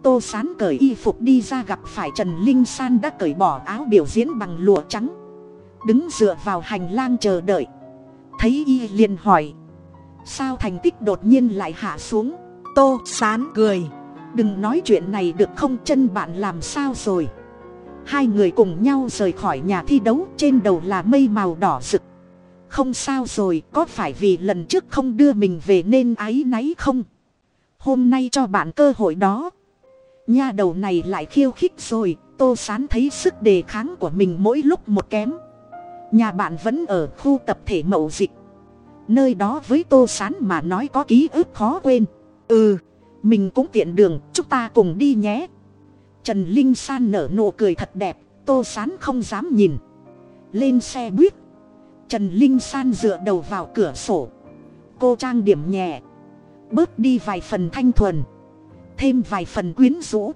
tô sán cởi y phục đi ra gặp phải trần linh san đã cởi bỏ áo biểu diễn bằng lụa trắng. Đứng dựa vào hành lang chờ đợi. Thấy y liền hỏi. Sao thành tích đột nhiên lại hạ xuống? Tô sán cười. Đừng nói chuyện này được không? Chân bạn làm sao rồi? Hai người cùng nhau rời khỏi nhà thi đấu, trên đầu là mây màu đỏ rực. Không sao rồi, có phải vì lần trước không đưa mình về nên áy náy không? Hôm nay cho bạn cơ hội đó nha đầu này lại khiêu khích rồi, tô sán thấy sức đề kháng của mình mỗi lúc một kém. Nhà bạn vẫn ở khu tập thể mậu dịch. Nơi đó với tô sán mà nói có ký ức khó quên. Ừ mình cũng tiện đường, chúng ta cùng đi nhé. Trần linh san nở nụ cười thật đẹp, tô sán không dám nhìn. Lên xe buýt. Trần linh san dựa đầu vào cửa sổ. Cô trang điểm nhẹ. Bớt đi vài phần thanh thuần thêm vài phần quyến rũ.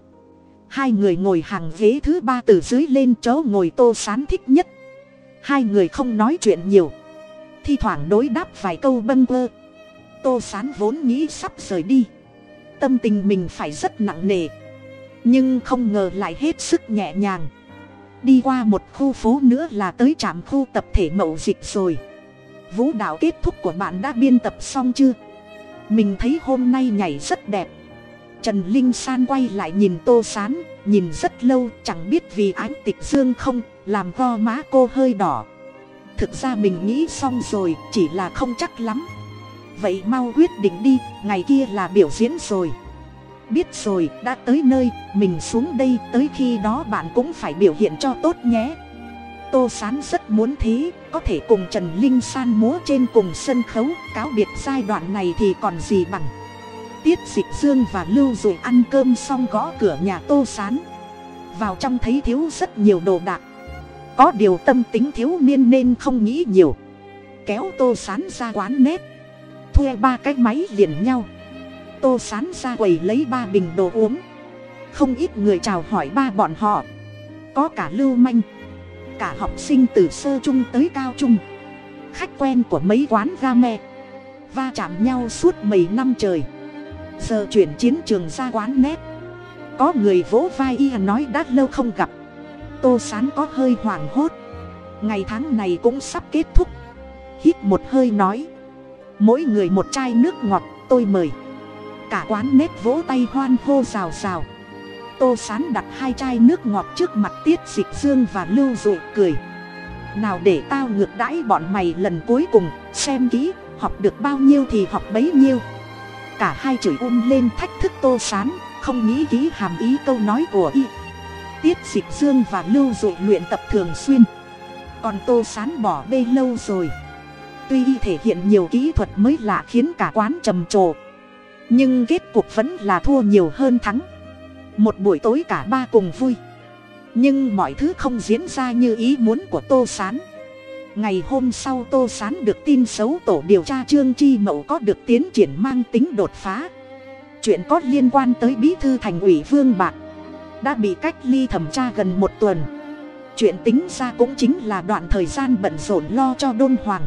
Hai người ngồi hàng ghế thứ ba từ dưới lên chỗ ngồi tô sán thích nhất. Hai người không nói chuyện nhiều. Thi thoảng đối đáp vài câu bâng quơ. Tô sán vốn nghĩ sắp rời đi. Tâm tình mình phải rất nặng nề. Nhưng không ngờ lại hết sức nhẹ nhàng. Đi qua một khu phố nữa là tới trạm khu tập thể mậu dịch rồi. Vũ đạo kết thúc của bạn đã biên tập xong chưa? Mình thấy hôm nay nhảy rất đẹp trần linh san quay lại nhìn tô sán, nhìn rất lâu, chẳng biết vì ánh tịch dương không, làm go má cô hơi đỏ. Thực ra mình nghĩ xong rồi, chỉ là không chắc lắm. Vậy mau quyết định đi, ngày kia là biểu diễn rồi. Biết rồi, đã tới nơi, mình xuống đây, tới khi đó bạn cũng phải biểu hiện cho tốt nhé. Tô sán rất muốn thế, có thể cùng trần linh san múa trên cùng sân khấu, cáo biệt giai đoạn này thì còn gì bằng tiết dịch dương và lưu rồi ăn cơm xong gõ cửa nhà tô sán. Vào trong thấy thiếu rất nhiều đồ đạc. Có điều tâm tính thiếu niên nên không nghĩ nhiều. Kéo tô sán ra quán nét. Thuê ba cái máy liền nhau. Tô sán ra quầy lấy ba bình đồ uống. Không ít người chào hỏi ba bọn họ. Có cả lưu manh, cả học sinh từ sơ trung tới cao trung. Khách quen của mấy quán ga me. Va chạm nhau suốt mấy năm trời giờ chuyển chiến trường ra quán nét. Có người vỗ vai y nói đã lâu không gặp. Tô sán có hơi hoảng hốt. Ngày tháng này cũng sắp kết thúc. Hít một hơi nói. Mỗi người một chai nước ngọt, tôi mời. Cả quán nét vỗ tay hoan hô rào rào. Tô sán đặt hai chai nước ngọt trước mặt tiết dịch dương và lưu dụi cười. Nào để tao ngược đãi bọn mày lần cuối cùng, xem kỹ, học được bao nhiêu thì học bấy nhiêu cả hai chửi um lên thách thức tô sán, không nghĩ ký hàm ý câu nói của y. Tiết dịch dương và lưu dụ luyện tập thường xuyên. Còn tô sán bỏ bê lâu rồi. Tuy y thể hiện nhiều kỹ thuật mới lạ khiến cả quán trầm trồ, nhưng kết cuộc vẫn là thua nhiều hơn thắng. Một buổi tối cả ba cùng vui. Nhưng mọi thứ không diễn ra như ý muốn của tô s á n ngày hôm sau tô s á n được tin xấu tổ điều tra trương chi mậu có được tiến triển mang tính đột phá. Chuyện có liên quan tới bí thư thành ủy vương bạc đã bị cách ly thẩm tra gần một tuần. Chuyện tính ra cũng chính là đoạn thời gian bận rộn lo cho đôn hoàng.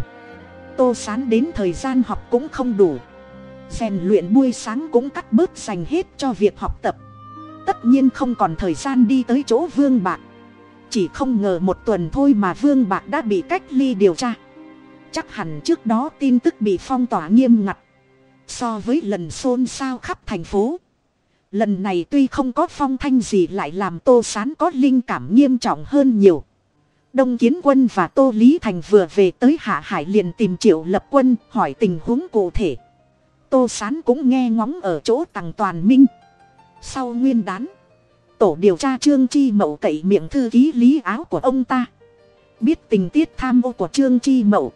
Tô s á n đến thời gian học cũng không đủ. Rèn luyện buổi sáng cũng cắt bớt dành hết cho việc học tập. Tất nhiên không còn thời gian đi tới chỗ vương bạc chỉ không ngờ một tuần thôi mà vương bạc đã bị cách ly điều tra. Chắc hẳn trước đó tin tức bị phong tỏa nghiêm ngặt. So với lần xôn xao khắp thành phố, lần này tuy không có phong thanh gì lại làm tô sán có linh cảm nghiêm trọng hơn nhiều. Đông kiến quân và tô lý thành vừa về tới hạ hải liền tìm triệu lập quân hỏi tình huống cụ thể. Tô sán cũng nghe ngóng ở chỗ tằng toàn minh. Sau nguyên đán tổ điều tra trương chi mậu cậy miệng thư ký lý áo của ông ta. Biết tình tiết tham ô của trương chi mậu.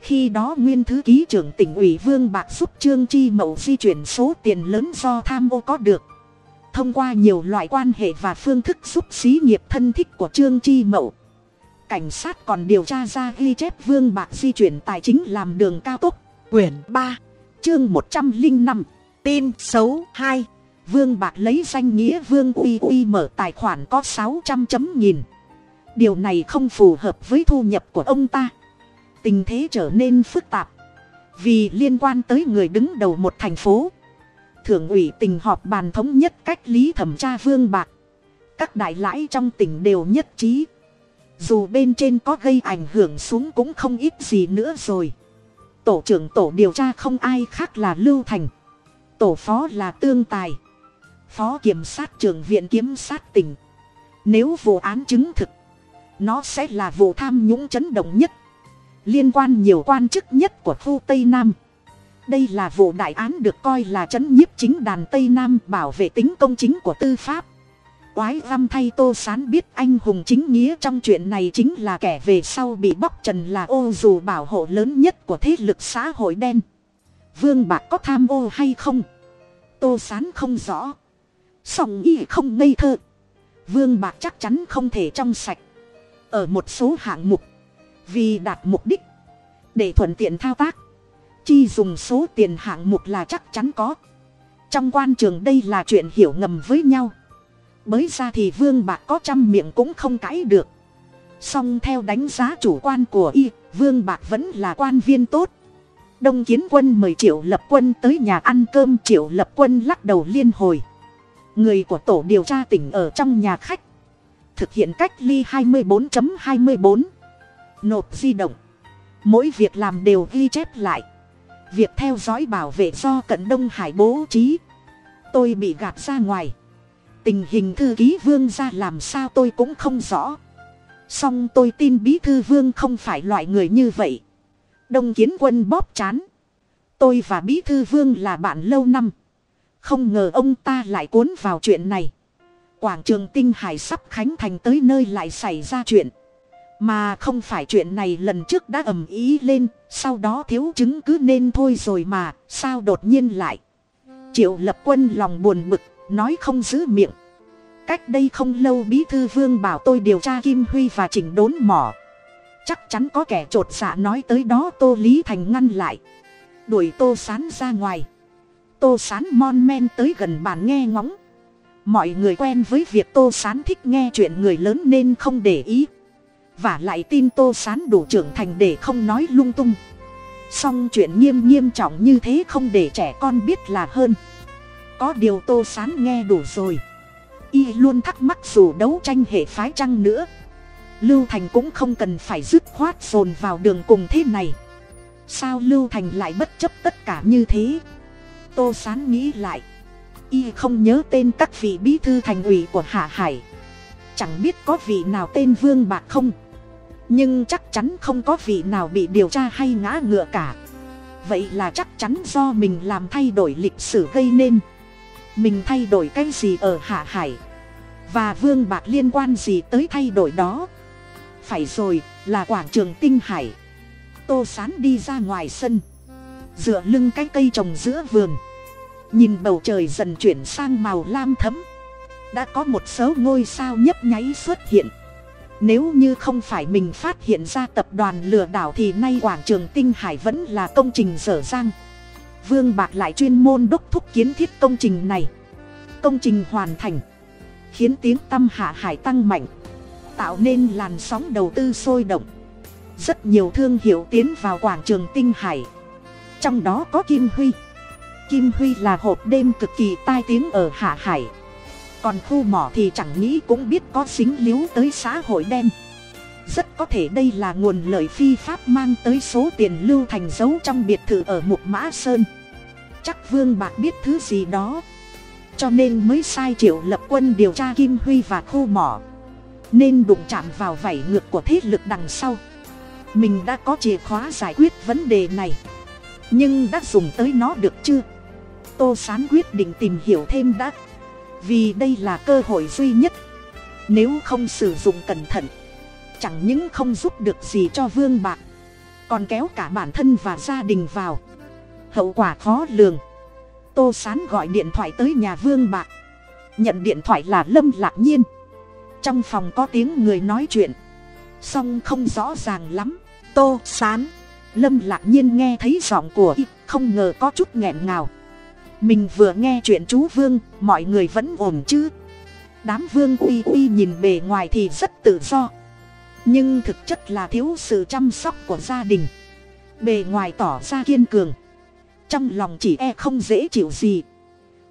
Khi đó nguyên thư ký trưởng tỉnh ủy vương bạc giúp trương chi mậu di chuyển số tiền lớn do tham ô có được. Thông qua nhiều loại quan hệ và phương thức giúp xí nghiệp thân thích của trương chi mậu. Cảnh sát còn điều tra ra ghi chép vương bạc di chuyển tài chính làm đường cao tốc, quyển ba, chương một trăm linh năm, tin xấu hai vương bạc lấy danh nghĩa vương uy uy mở tài khoản có sáu trăm chấm nghìn. Điều này không phù hợp với thu nhập của ông ta. Tình thế trở nên phức tạp. Vì liên quan tới người đứng đầu một thành phố. Thượng ủy tình họp bàn thống nhất cách lý thẩm tra vương bạc. Các đại lãi trong tỉnh đều nhất trí. Dù bên trên có gây ảnh hưởng xuống cũng không ít gì nữa rồi. Tổ trưởng tổ điều tra không ai khác là lưu thành. Tổ phó là tương tài phó kiểm sát trưởng viện kiểm sát tỉnh. Nếu vụ án chứng thực, nó sẽ là vụ tham nhũng chấn động nhất, liên quan nhiều quan chức nhất của khu tây nam. Đây là vụ đại án được coi là chấn nhiếp chính đàn tây nam bảo vệ tính công chính của tư pháp. Oái găm thay tô sán biết anh hùng chính nghĩa trong chuyện này chính là kẻ về sau bị bóc trần là ô dù bảo hộ lớn nhất của thế lực xã hội đen. Vương bạc có tham ô hay không? Tô sán không rõ song y không ngây thơ. Vương bạc chắc chắn không thể trong sạch. Ở một số hạng mục, vì đạt mục đích, để thuận tiện thao tác, chi dùng số tiền hạng mục là chắc chắn có. Trong quan trường đây là chuyện hiểu ngầm với nhau. Mới ra thì vương bạc có trăm miệng cũng không cãi được. Song theo đánh giá chủ quan của y, vương bạc vẫn là quan viên tốt. Đông kiến quân mời triệu lập quân tới nhà ăn cơm, triệu lập quân lắc đầu liên hồi người của tổ điều tra tỉnh ở trong nhà khách. Thực hiện cách ly 24.24 nộp di động. Mỗi việc làm đều ghi chép lại. Việc theo dõi bảo vệ do cận đông hải bố trí. Tôi bị gạt ra ngoài. Tình hình thư ký vương ra làm sao tôi cũng không rõ. Song tôi tin bí thư vương không phải loại người như vậy. Đông kiến quân bóp chán. Tôi và bí thư vương là bạn lâu năm không ngờ ông ta lại cuốn vào chuyện này. Quảng trường tinh hải sắp khánh thành tới nơi lại xảy ra chuyện. Mà không phải chuyện này lần trước đã ầm ý lên, sau đó thiếu chứng cứ nên thôi rồi mà, sao đột nhiên lại? Triệu lập quân lòng buồn bực, nói không giữ miệng. Cách đây không lâu bí thư vương bảo tôi điều tra kim huy và chỉnh đốn mỏ. Chắc chắn có kẻ t r ộ t dạ nói tới đó tô lý thành ngăn lại. Đuổi tô sán ra ngoài tô sán mon men tới gần bàn nghe ngóng. Mọi người quen với việc tô sán thích nghe chuyện người lớn nên không để ý. Và lại tin tô sán đủ trưởng thành để không nói lung tung. Song chuyện nghiêm nghiêm trọng như thế không để trẻ con biết là hơn. Có điều tô sán nghe đủ rồi. Y luôn thắc mắc dù đấu tranh hệ phái chăng nữa. Lưu thành cũng không cần phải dứt khoát dồn vào đường cùng thế này. Sao lưu thành lại bất chấp tất cả như thế? Tô sán nghĩ lại. Y không nhớ tên các vị bí thư thành ủy của hạ hải. Chẳng biết có vị nào tên vương bạc không? Nhưng chắc chắn không có vị nào bị điều tra hay ngã ngựa cả. Vậy là chắc chắn do mình làm thay đổi lịch sử gây nên. Mình thay đổi cái gì ở hạ hải? Và vương bạc liên quan gì tới thay đổi đó? Phải rồi, là quảng trường tinh hải. Tô sán đi ra ngoài sân dựa lưng cái cây trồng giữa vườn. Nhìn bầu trời dần chuyển sang màu lam thấm. Đã có một số ngôi sao nhấp nháy xuất hiện. Nếu như không phải mình phát hiện ra tập đoàn lừa đảo thì nay quảng trường tinh hải vẫn là công trình dở dang. Vương bạc lại chuyên môn đốc thúc kiến thiết công trình này. Công trình hoàn thành, khiến tiếng tăm hạ hải tăng mạnh, tạo nên làn sóng đầu tư sôi động. Rất nhiều thương hiệu tiến vào quảng trường tinh hải trong đó có kim huy. Kim huy là hộp đêm cực kỳ tai tiếng ở hạ hải. Còn khu mỏ thì chẳng nghĩ cũng biết có xính líu tới xã hội đen. Rất có thể đây là nguồn lợi phi pháp mang tới số tiền lưu thành dấu trong biệt thự ở mục mã sơn. Chắc vương bạc biết thứ gì đó. Cho nên mới sai triệu lập quân điều tra kim huy và khu mỏ. Nên đụng chạm vào vảy ngược của thế lực đằng sau. Mình đã có chìa khóa giải quyết vấn đề này nhưng đã dùng tới nó được chưa? Tô sán quyết định tìm hiểu thêm đã. Vì đây là cơ hội duy nhất. Nếu không sử dụng cẩn thận, chẳng những không giúp được gì cho vương bạc, còn kéo cả bản thân và gia đình vào. Hậu quả khó lường. Tô sán gọi điện thoại tới nhà vương bạc. Nhận điện thoại là lâm lạc nhiên. Trong phòng có tiếng người nói chuyện. Song không rõ ràng lắm. Tô sán lâm lạc nhiên nghe thấy giọng của y, không ngờ có chút nghẹn ngào. Mình vừa nghe chuyện chú vương, mọi người vẫn ổn chứ? Đám vương uy uy nhìn bề ngoài thì rất tự do. Nhưng thực chất là thiếu sự chăm sóc của gia đình. Bề ngoài tỏ ra kiên cường. Trong lòng chỉ e không dễ chịu gì.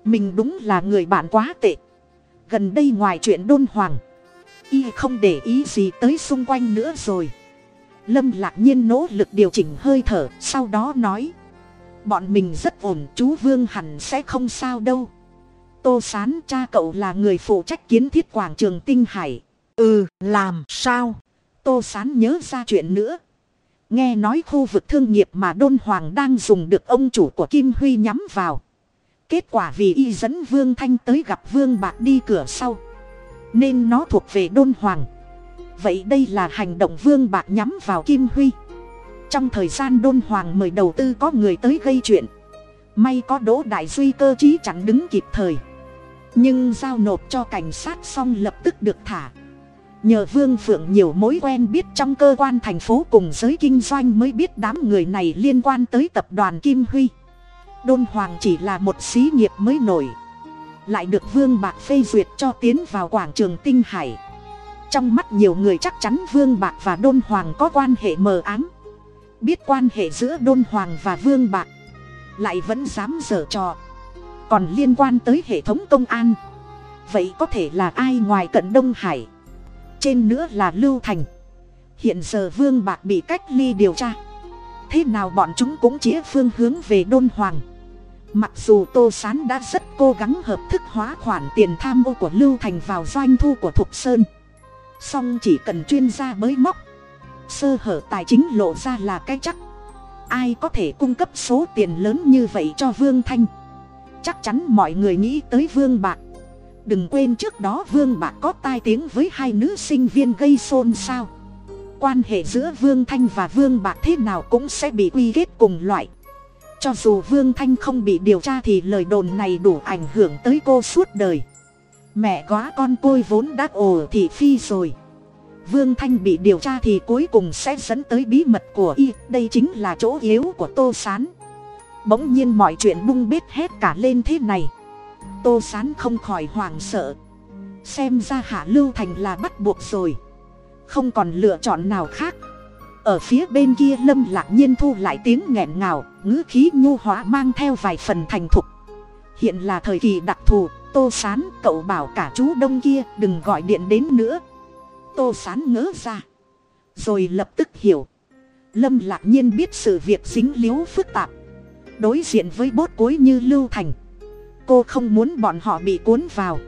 Mình đúng là người bạn quá tệ. Gần đây ngoài chuyện đôn hoàng, y không để ý gì tới xung quanh nữa rồi lâm lạc nhiên nỗ lực điều chỉnh hơi thở, sau đó nói. Bọn mình rất ổn, chú vương hẳn sẽ không sao đâu. Tô sán, cha cậu là người phụ trách kiến thiết quảng trường tinh hải. Ừ làm sao? Tô sán nhớ ra chuyện nữa. Nghe nói khu vực thương nghiệp mà đôn hoàng đang dùng được ông chủ của kim huy nhắm vào. Kết quả vì y dẫn vương thanh tới gặp vương bạc đi cửa sau. Nên nó thuộc về đôn hoàng vậy đây là hành động vương bạc nhắm vào kim huy. Trong thời gian đôn hoàng mời đầu tư có người tới gây chuyện. May có đỗ đại duy cơ chí chẳng đứng kịp thời. Nhưng giao nộp cho cảnh sát xong lập tức được thả. Nhờ vương phượng nhiều mối quen biết trong cơ quan thành phố cùng giới kinh doanh mới biết đám người này liên quan tới tập đoàn kim huy. Đôn hoàng chỉ là một xí nghiệp mới nổi. Lại được vương bạc phê duyệt cho tiến vào quảng trường tinh hải trong mắt nhiều người chắc chắn vương bạc và đôn hoàng có quan hệ mờ ám. Biết quan hệ giữa đôn hoàng và vương bạc, lại vẫn dám dở trò. Còn liên quan tới hệ thống công an, vậy có thể là ai ngoài cận đông hải? Trên nữa là lưu thành. Hiện giờ vương bạc bị cách ly điều tra. Thế nào bọn chúng cũng chĩa phương hướng về đôn hoàng. Mặc dù tô s á n đã rất cố gắng hợp thức hóa khoản tiền tham ô của lưu thành vào doanh thu của thục sơn song chỉ cần chuyên gia mới móc. Sơ hở tài chính lộ ra là cái chắc. Ai có thể cung cấp số tiền lớn như vậy cho vương thanh? Chắc chắn mọi người nghĩ tới vương bạc. Đừng quên trước đó vương bạc có tai tiếng với hai nữ sinh viên gây xôn xao. Quan hệ giữa vương thanh và vương bạc thế nào cũng sẽ bị quy kết cùng loại. Cho dù vương thanh không bị điều tra thì lời đồn này đủ ảnh hưởng tới cô suốt đời mẹ góa con côi vốn đã ồ thị phi rồi. Vương thanh bị điều tra thì cuối cùng sẽ dẫn tới bí mật của y. Đây chính là chỗ yếu của tô s á n bỗng nhiên mọi chuyện bung bết hết cả lên thế này. Tô sán không khỏi hoảng sợ. Xem ra hạ lưu thành là bắt buộc rồi. Không còn lựa chọn nào khác. Ở phía bên kia lâm lạc nhiên thu lại tiếng nghẹn ngào, ngữ khí nhu hóa mang theo vài phần thành thục. Hiện là thời kỳ đặc thù tô sán, cậu bảo cả chú đông kia, đừng gọi điện đến nữa. Tô sán ngỡ ra, rồi lập tức hiểu. Lâm lạc nhiên biết sự việc dính líu phức tạp. Đối diện với bốt cuối như lưu thành, cô không muốn bọn họ bị cuốn vào.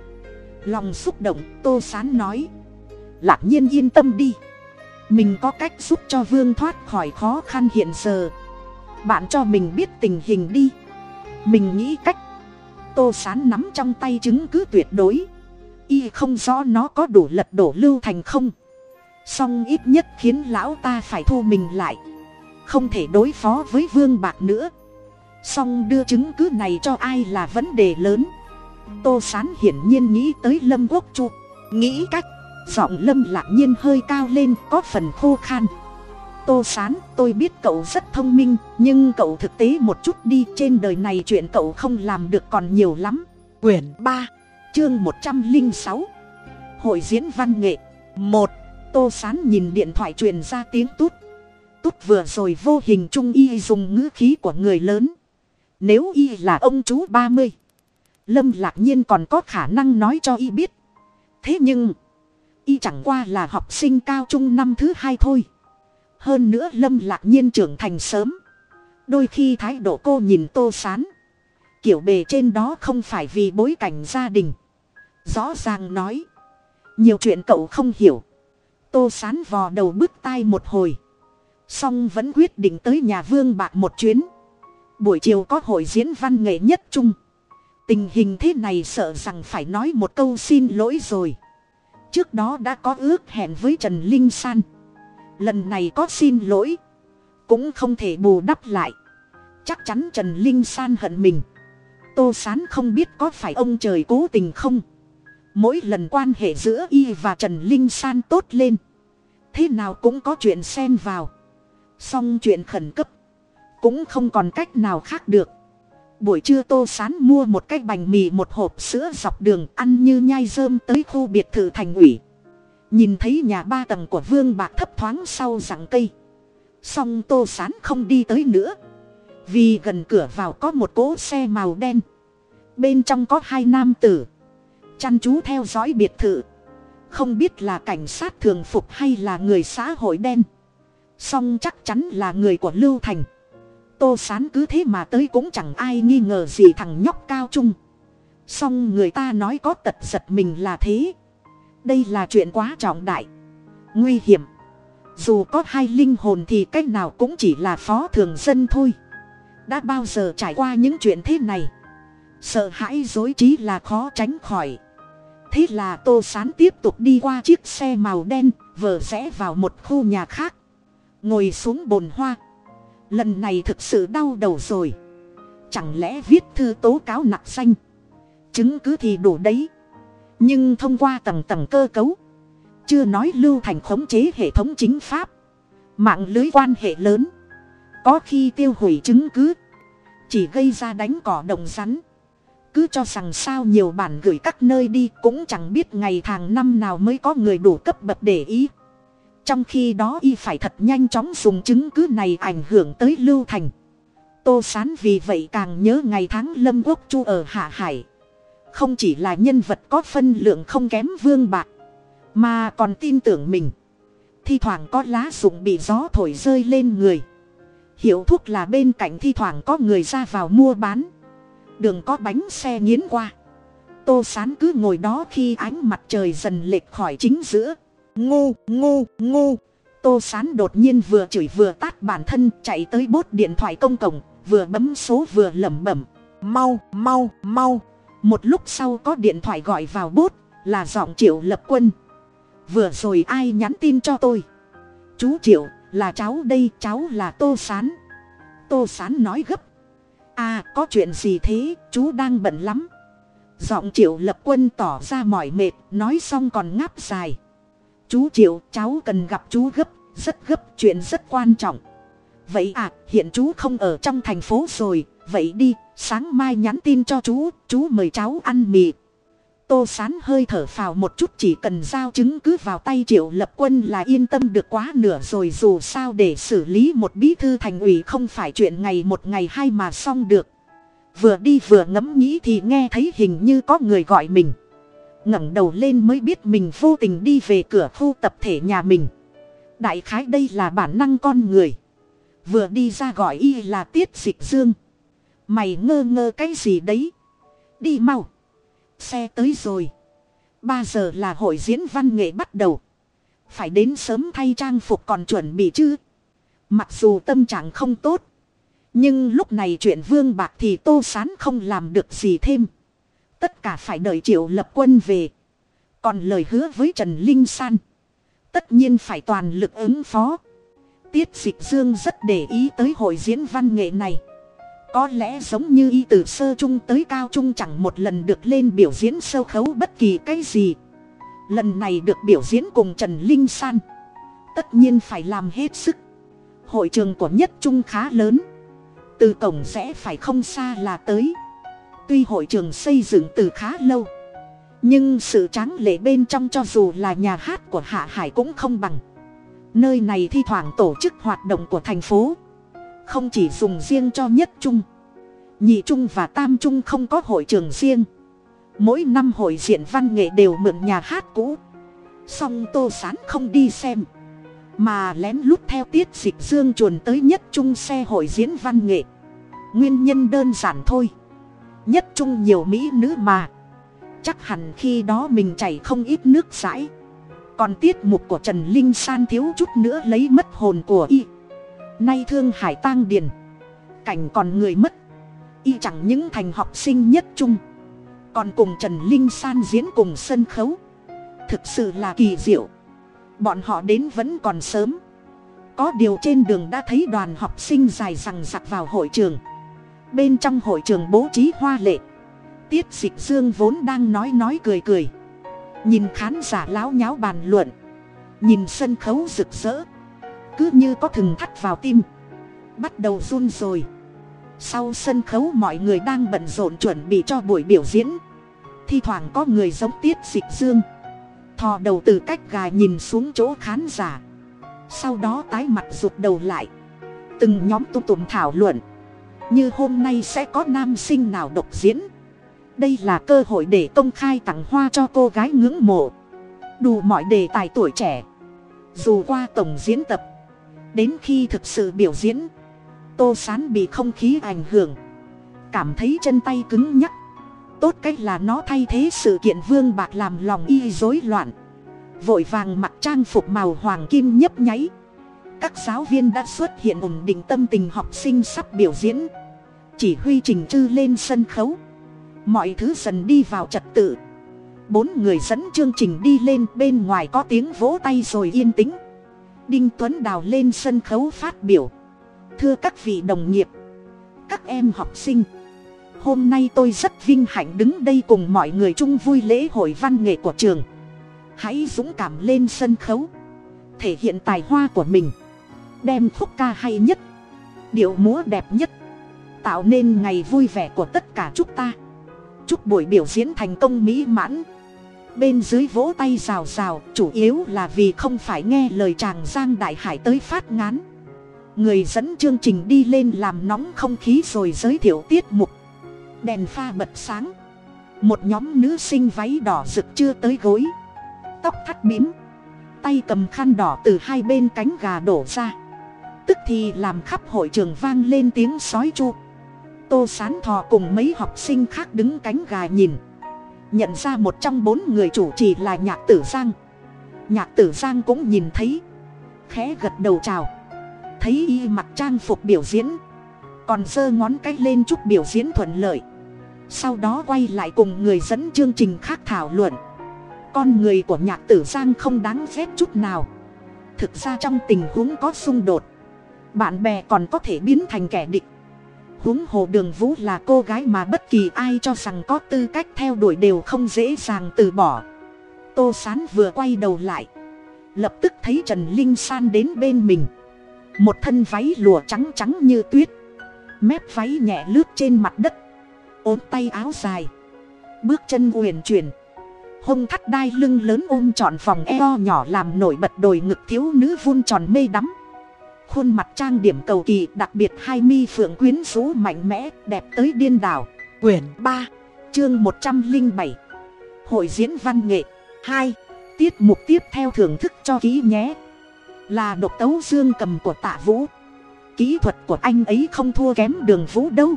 Lòng xúc động, tô sán nói, lạc nhiên yên tâm đi. Mình có cách giúp cho vương thoát khỏi khó khăn hiện giờ. Bạn cho mình biết tình hình đi. Mình nghĩ cách tô sán nắm trong tay chứng cứ tuyệt đối. Y không rõ nó có đủ lật đổ lưu thành không. Song ít nhất khiến lão ta phải thu mình lại. Không thể đối phó với vương bạc nữa. Song đưa chứng cứ này cho ai là vấn đề lớn. Tô sán hiển nhiên nghĩ tới lâm quốc chu. Nghĩ cách, giọng lâm lạc nhiên hơi cao lên, có phần khô khan tô sán, tôi biết cậu rất thông minh, nhưng cậu thực tế một chút đi, trên đời này chuyện cậu không làm được còn nhiều lắm. Quyển ba, chương một trăm linh sáu, hội diễn văn nghệ. Một, tô sán nhìn điện thoại truyền ra tiếng tút. Tút vừa rồi vô hình trung y dùng ngữ khí của người lớn. Nếu y là ông chú ba mươi, lâm lạc nhiên còn có khả năng nói cho y biết. Thế nhưng, y chẳng qua là học sinh cao trung năm thứ hai thôi hơn nữa lâm lạc nhiên trưởng thành sớm. Đôi khi thái độ cô nhìn tô sán. Kiểu bề trên đó không phải vì bối cảnh gia đình. Rõ ràng nói. Nhiều chuyện cậu không hiểu. Tô sán vò đầu bước tai một hồi. Song vẫn quyết định tới nhà vương bạc một chuyến. Buổi chiều có hội diễn văn nghệ nhất trung. Tình hình thế này sợ rằng phải nói một câu xin lỗi rồi. Trước đó đã có ước hẹn với trần linh san lần này có xin lỗi. Cũng không thể bù đắp lại. Chắc chắn trần linh san hận mình. Tô sán không biết có phải ông trời cố tình không. Mỗi lần quan hệ giữa y và trần linh san tốt lên. Thế nào cũng có chuyện xen vào. Song chuyện khẩn cấp. Cũng không còn cách nào khác được. Buổi trưa tô sán mua một cái bánh mì một hộp sữa dọc đường ăn như nhai rơm tới khu biệt thự thành ủy nhìn thấy nhà ba tầng của vương bạc thấp thoáng sau rặng cây. Song tô sán không đi tới nữa. Vì gần cửa vào có một cỗ xe màu đen. Bên trong có hai nam tử. Chăn chú theo dõi biệt thự. Không biết là cảnh sát thường phục hay là người xã hội đen. Song chắc chắn là người của lưu thành. Tô sán cứ thế mà tới cũng chẳng ai nghi ngờ gì thằng nhóc cao trung. Song người ta nói có tật giật mình là thế đây là chuyện quá trọng đại. Nguy hiểm. Dù có hai linh hồn thì cách nào cũng chỉ là phó thường dân thôi. Đã bao giờ trải qua những chuyện thế này? Sợ hãi dối trí là khó tránh khỏi. Thế là tô sán tiếp tục đi qua chiếc xe màu đen, vờ rẽ vào một khu nhà khác. Ngồi xuống bồn hoa. Lần này thực sự đau đầu rồi. Chẳng lẽ viết thư tố cáo nặc xanh chứng cứ thì đủ đấy nhưng thông qua tầng tầng cơ cấu, chưa nói lưu thành khống chế hệ thống chính pháp, mạng lưới quan hệ lớn, có khi tiêu hủy chứng cứ, chỉ gây ra đánh cỏ đồng rắn. Cứ cho rằng sao nhiều bản gửi các nơi đi cũng chẳng biết ngày tháng năm nào mới có người đủ cấp bậc để ý. Trong khi đó y phải thật nhanh chóng dùng chứng cứ này ảnh hưởng tới lưu thành. Tô sán vì vậy càng nhớ ngày tháng lâm quốc chu ở hạ hải không chỉ là nhân vật có phân lượng không kém vương bạc, mà còn tin tưởng mình. Thi thoảng có lá rụng bị gió thổi rơi lên người. Hiệu thuốc là bên cạnh thi thoảng có người ra vào mua bán. Đường có bánh xe nghiến qua. Tô sán cứ ngồi đó khi ánh mặt trời dần lệch khỏi chính giữa. Ngu ngu ngu. Tô sán đột nhiên vừa chửi vừa tát bản thân chạy tới bốt điện thoại công cộng, vừa bấm số vừa lẩm bẩm. Mau mau mau một lúc sau có điện thoại gọi vào bốt, là giọng triệu lập quân. Vừa rồi ai nhắn tin cho tôi? Chú triệu, là cháu đây, cháu là tô sán. Tô sán nói gấp. À có chuyện gì thế, chú đang bận lắm. Giọng triệu lập quân tỏ ra mỏi mệt, nói xong còn ngáp dài. Chú triệu, cháu cần gặp chú gấp, rất gấp, chuyện rất quan trọng. Vậy à hiện chú không ở trong thành phố rồi vậy đi, sáng mai nhắn tin cho chú chú mời cháu ăn mì. Tô sán hơi thở phào một chút, chỉ cần giao chứng cứ vào tay triệu lập quân là yên tâm được quá nửa rồi, dù sao để xử lý một bí thư thành ủy không phải chuyện ngày một ngày hai mà xong được. Vừa đi vừa ngẫm nghĩ thì nghe thấy hình như có người gọi mình. Ngẩng đầu lên mới biết mình vô tình đi về cửa khu tập thể nhà mình. Đại khái đây là bản năng con người. Vừa đi ra gọi y là tiết dịch dương mày ngơ ngơ cái gì đấy? Đi mau. Xe tới rồi. Ba giờ là hội diễn văn nghệ bắt đầu. Phải đến sớm thay trang phục còn chuẩn bị chứ. Mặc dù tâm trạng không tốt, nhưng lúc này chuyện vương bạc thì tô sán không làm được gì thêm. Tất cả phải đợi triệu lập quân về. Còn lời hứa với trần linh san, tất nhiên phải toàn lực ứng phó. Tiết dịch dương rất để ý tới hội diễn văn nghệ này có lẽ giống như y từ sơ trung tới cao trung chẳng một lần được lên biểu diễn sơ khấu bất kỳ cái gì. Lần này được biểu diễn cùng trần linh san. Tất nhiên phải làm hết sức. Hội trường của nhất trung khá lớn. Từ cổng sẽ phải không xa là tới. Tuy hội trường xây dựng từ khá lâu. Nhưng sự tráng lệ bên trong cho dù là nhà hát của hạ hải cũng không bằng. Nơi này thi thoảng tổ chức hoạt động của thành phố không chỉ dùng riêng cho nhất trung, nhị trung và tam trung không có hội trường riêng. Mỗi năm hội diện văn nghệ đều mượn nhà hát cũ. Song tô sán không đi xem, mà lén lút theo tiết dịch dương chuồn tới nhất trung xe hội diễn văn nghệ. Nguyên nhân đơn giản thôi. Nhất trung nhiều mỹ nữ mà. Chắc hẳn khi đó mình chảy không ít nước rãi còn tiết mục của trần linh san thiếu chút nữa lấy mất hồn của y nay thương hải tang điền. Cảnh còn người mất. Y chẳng những thành học sinh nhất trung, còn cùng trần linh san diễn cùng sân khấu. Thực sự là kỳ diệu. Bọn họ đến vẫn còn sớm. Có điều trên đường đã thấy đoàn học sinh dài rằng giặc vào hội trường. Bên trong hội trường bố trí hoa lệ. Tiết dịch dương vốn đang nói nói cười cười. Nhìn khán giả láo nháo bàn luận. Nhìn sân khấu rực rỡ cứ như có thừng thắt vào tim. Bắt đầu run rồi. Sau sân khấu mọi người đang bận rộn chuẩn bị cho buổi biểu diễn. Thi thoảng có người giống tiết dịch dương. Thò đầu từ cách gà nhìn xuống chỗ khán giả. Sau đó tái mặt rụt đầu lại. Từng nhóm tụ tụm thảo luận. Như hôm nay sẽ có nam sinh nào độc diễn. Đây là cơ hội để công khai tặng hoa cho cô gái ngưỡng mộ. Đủ mọi đề tài tuổi trẻ. Dù qua tổng diễn tập đến khi thực sự biểu diễn, tô sán bị không khí ảnh hưởng. Cảm thấy chân tay cứng nhắc. Tốt cách là nó thay thế sự kiện vương bạc làm lòng y rối loạn. Vội vàng mặc trang phục màu hoàng kim nhấp nháy. Các giáo viên đã xuất hiện ổn định tâm tình học sinh sắp biểu diễn. Chỉ huy trình chư lên sân khấu. Mọi thứ dần đi vào trật tự. Bốn người dẫn chương trình đi lên, bên ngoài có tiếng vỗ tay rồi yên tĩnh đinh tuấn đào lên sân khấu phát biểu. Thưa các vị đồng nghiệp, các em học sinh, hôm nay tôi rất vinh hạnh đứng đây cùng mọi người chung vui lễ hội văn nghệ của trường. Hãy dũng cảm lên sân khấu, thể hiện tài hoa của mình, đem khúc ca hay nhất, điệu múa đẹp nhất, tạo nên ngày vui vẻ của tất cả chúng ta. Chúc buổi biểu diễn thành công mỹ mãn bên dưới vỗ tay rào rào, chủ yếu là vì không phải nghe lời chàng giang đại hải tới phát ngán. Người dẫn chương trình đi lên làm nóng không khí rồi giới thiệu tiết mục. Đèn pha bật sáng. Một nhóm nữ sinh váy đỏ rực chưa tới gối. Tóc thắt bím. Tay cầm khăn đỏ từ hai bên cánh gà đổ ra. Tức thì làm khắp hội trường vang lên tiếng sói chu. Tô sán thò cùng mấy học sinh khác đứng cánh gà nhìn nhận ra một trong bốn người chủ trì là nhạc tử giang. Nhạc tử giang cũng nhìn thấy, khẽ gật đầu chào. Thấy y mặc trang phục biểu diễn, còn giơ ngón cái lên chúc biểu diễn thuận lợi. Sau đó quay lại cùng người dẫn chương trình khác thảo luận. Con người của nhạc tử giang không đáng ghét chút nào. Thực ra trong tình huống có xung đột, bạn bè còn có thể biến thành kẻ địch huống hồ đường vũ là cô gái mà bất kỳ ai cho rằng có tư cách theo đuổi đều không dễ dàng từ bỏ. Tô s á n vừa quay đầu lại. Lập tức thấy trần linh san đến bên mình. Một thân váy lùa trắng trắng như tuyết. Mép váy nhẹ lướt trên mặt đất. Ốm tay áo dài. Bước chân uyển chuyển. Hông thắt đai lưng lớn ôm trọn vòng eo nhỏ làm nổi bật đồi ngực thiếu nữ vun tròn mê đắm khuôn mặt trang điểm cầu kỳ, đặc biệt hai mi phượng quyến rũ mạnh mẽ, đẹp tới điên đảo. Quyển ba, chương một trăm linh bảy. Hội diễn văn nghệ. Hai, tiết mục tiếp theo thưởng thức cho ký nhé. Là độc tấu dương cầm của tạ vũ. Kỹ thuật của anh ấy không thua kém đường vũ đâu.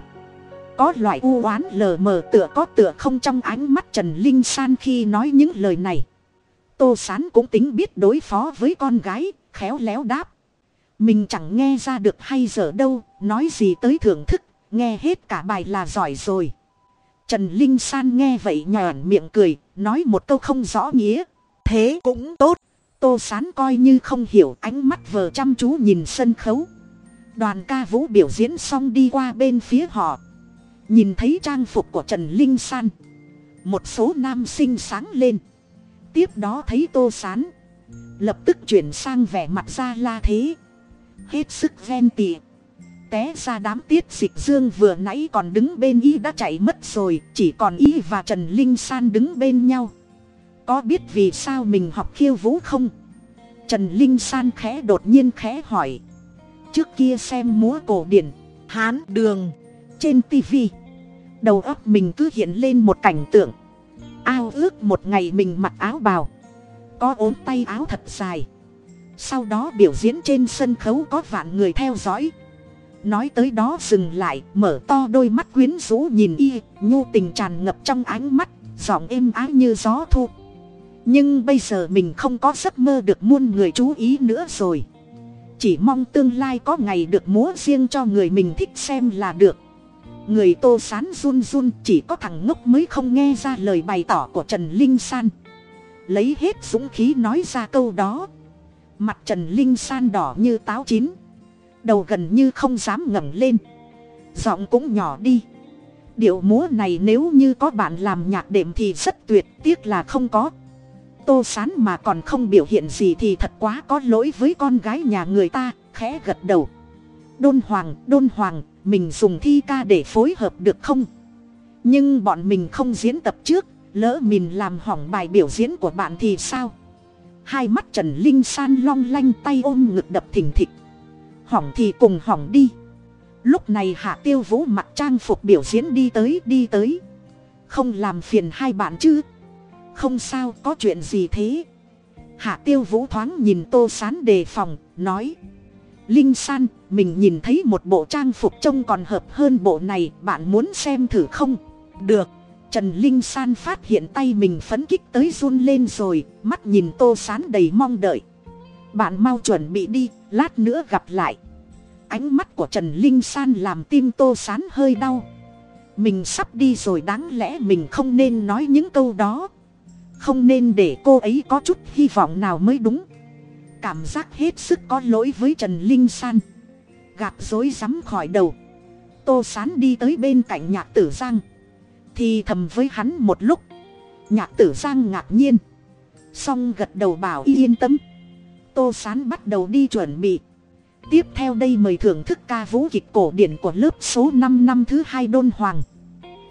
Có loại u oán lờ mờ tựa có tựa không trong ánh mắt trần linh san khi nói những lời này. Tô sán cũng tính biết đối phó với con gái, khéo léo đáp mình chẳng nghe ra được hay giờ đâu, nói gì tới thưởng thức, nghe hết cả bài là giỏi rồi. Trần linh san nghe vậy nhòn miệng cười, nói một câu không rõ nghĩa. Thế cũng tốt. tô sán coi như không hiểu, ánh mắt vờ chăm chú nhìn sân khấu. Đoàn ca vũ biểu diễn xong đi qua bên phía họ. Nhìn thấy trang phục của trần linh san. Một số nam sinh sáng lên. Tiếp đó thấy tô sán. Lập tức chuyển sang vẻ mặt ra la thế hết sức ghen tị. Té ra đám tiết dịch dương vừa nãy còn đứng bên y đã chạy mất rồi, chỉ còn y và trần linh san đứng bên nhau. Có biết vì sao mình học khiêu vũ không? Trần linh san khẽ đột nhiên khẽ hỏi. Trước kia xem múa cổ điển, Hán đường. trên tivi đầu óc mình cứ hiện lên một cảnh tượng. Ao ước một ngày mình mặc áo bào. Có ốm tay áo thật dài sau đó biểu diễn trên sân khấu có vạn người theo dõi. Nói tới đó dừng lại, mở to đôi mắt quyến rũ nhìn y, nhu tình tràn ngập trong ánh mắt, giọng êm ái như gió thu. Nhưng bây giờ mình không có giấc mơ được muôn người chú ý nữa rồi. Chỉ mong tương lai có ngày được múa riêng cho người mình thích xem là được. Người tô sán run run chỉ có thằng ngốc mới không nghe ra lời bày tỏ của trần linh san. Lấy hết dũng khí nói ra câu đó mặt trần linh san đỏ như táo chín. Đầu gần như không dám ngẩng lên. Giọng cũng nhỏ đi. Điệu múa này nếu như có bạn làm nhạc đệm thì rất tuyệt, tiếc là không có. Tô sán mà còn không biểu hiện gì thì thật quá có lỗi với con gái nhà người ta, khẽ gật đầu. Đôn hoàng đôn hoàng, mình dùng thi ca để phối hợp được không? Nhưng bọn mình không diễn tập trước, lỡ mình làm hỏng bài biểu diễn của bạn thì sao? Hai mắt trần linh san long lanh tay ôm ngực đập thình thịch. Hỏng thì cùng hỏng đi. Lúc này hạ tiêu vũ mặc trang phục biểu diễn đi tới đi tới. Không làm phiền hai bạn chứ? Không sao, có chuyện gì thế? Hạ tiêu vũ thoáng nhìn tô sán đề phòng, nói. Linh san, mình nhìn thấy một bộ trang phục trông còn hợp hơn bộ này, bạn muốn xem thử không? Được trần linh san phát hiện tay mình phấn kích tới run lên rồi, mắt nhìn tô sán đầy mong đợi. Bạn mau chuẩn bị đi, lát nữa gặp lại. Ánh mắt của trần linh san làm tim tô sán hơi đau. Mình sắp đi rồi đáng lẽ mình không nên nói những câu đó. Không nên để cô ấy có chút hy vọng nào mới đúng. Cảm giác hết sức có lỗi với trần linh san. Gạt dối rắm khỏi đầu. Tô sán đi tới bên cạnh nhạc tử giang thì thầm với hắn một lúc. Nhạc tử giang ngạc nhiên. Xong gật đầu bảo yên tâm. Tô sán bắt đầu đi chuẩn bị. Tiếp theo đây mời thưởng thức ca vũ kịch cổ điển của lớp số năm năm thứ hai đôn hoàng.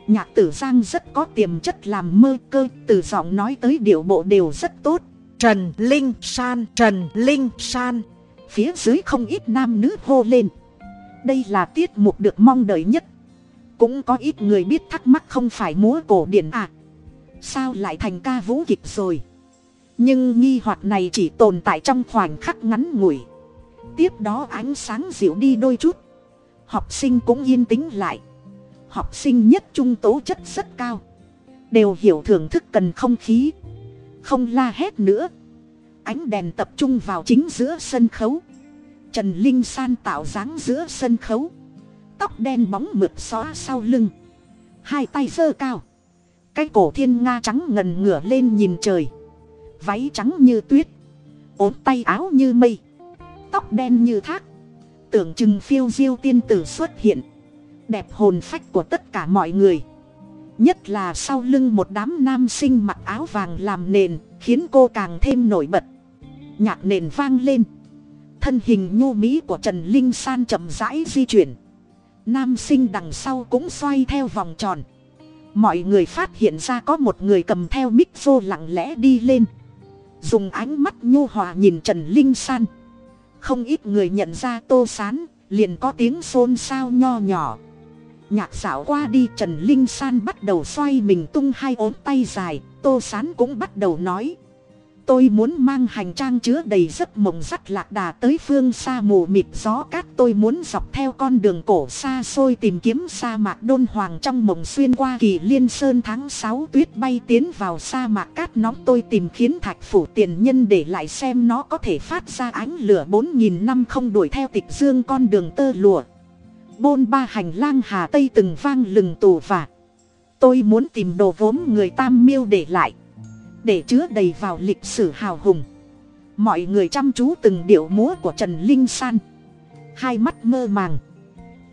Nhạc tử giang rất có tiềm chất làm mơ cơ từ giọng nói tới điệu bộ đều rất tốt. Trần Linh San. Trần Linh San. phía dưới không ít nam nữ hô lên. Đây là tiết mục được mong đợi nhất cũng có ít người biết thắc mắc không phải múa cổ điển à. Sao lại thành ca vũ kịch rồi? Nhưng nghi hoặc này chỉ tồn tại trong khoảnh khắc ngắn ngủi. Tiếp đó ánh sáng dịu đi đôi chút. Học sinh cũng yên tĩnh lại. Học sinh nhất trung tố chất rất cao. Đều hiểu thưởng thức cần không khí. Không la hét nữa. Ánh đèn tập trung vào chính giữa sân khấu. Trần linh san tạo dáng giữa sân khấu tóc đen bóng mượt xóa sau lưng. Hai tay giơ cao. Cái cổ thiên nga trắng ngần ngửa lên nhìn trời. Váy trắng như tuyết. Ốm tay áo như mây. Tóc đen như thác. Tưởng chừng phiêu diêu tiên tử xuất hiện. Đẹp hồn phách của tất cả mọi người. Nhất là sau lưng một đám nam sinh mặc áo vàng làm nền, khiến cô càng thêm nổi bật. Nhạc nền vang lên. Thân hình nhu mỹ của trần linh san chậm rãi di chuyển nam sinh đằng sau cũng xoay theo vòng tròn. Mọi người phát hiện ra có một người cầm theo mic vô lặng lẽ đi lên. Dùng ánh mắt nhu hòa nhìn trần linh san. Không ít người nhận ra tô sán, liền có tiếng xôn xao nho nhỏ. Nhạc xảo qua đi, trần linh san bắt đầu xoay mình tung hai ốm tay dài. Tô sán cũng bắt đầu nói tôi muốn mang hành trang chứa đầy giấc mộng sắt lạc đà tới phương xa mù mịt gió cát. Tôi muốn dọc theo con đường cổ xa xôi tìm kiếm sa mạc đôn hoàng trong mộng xuyên qua kỳ liên sơn tháng sáu tuyết bay tiến vào sa mạc cát. Nóng tôi tìm khiến thạch phủ tiền nhân để lại xem nó có thể phát ra ánh lửa bốn nghìn năm không đuổi theo tịch dương con đường tơ lụa. Bôn ba hành lang hà tây từng vang lừng tù và tôi muốn tìm đồ vốn người tam miêu để lại để chứa đầy vào lịch sử hào hùng. Mọi người chăm chú từng điệu múa của trần linh san. Hai mắt mơ màng.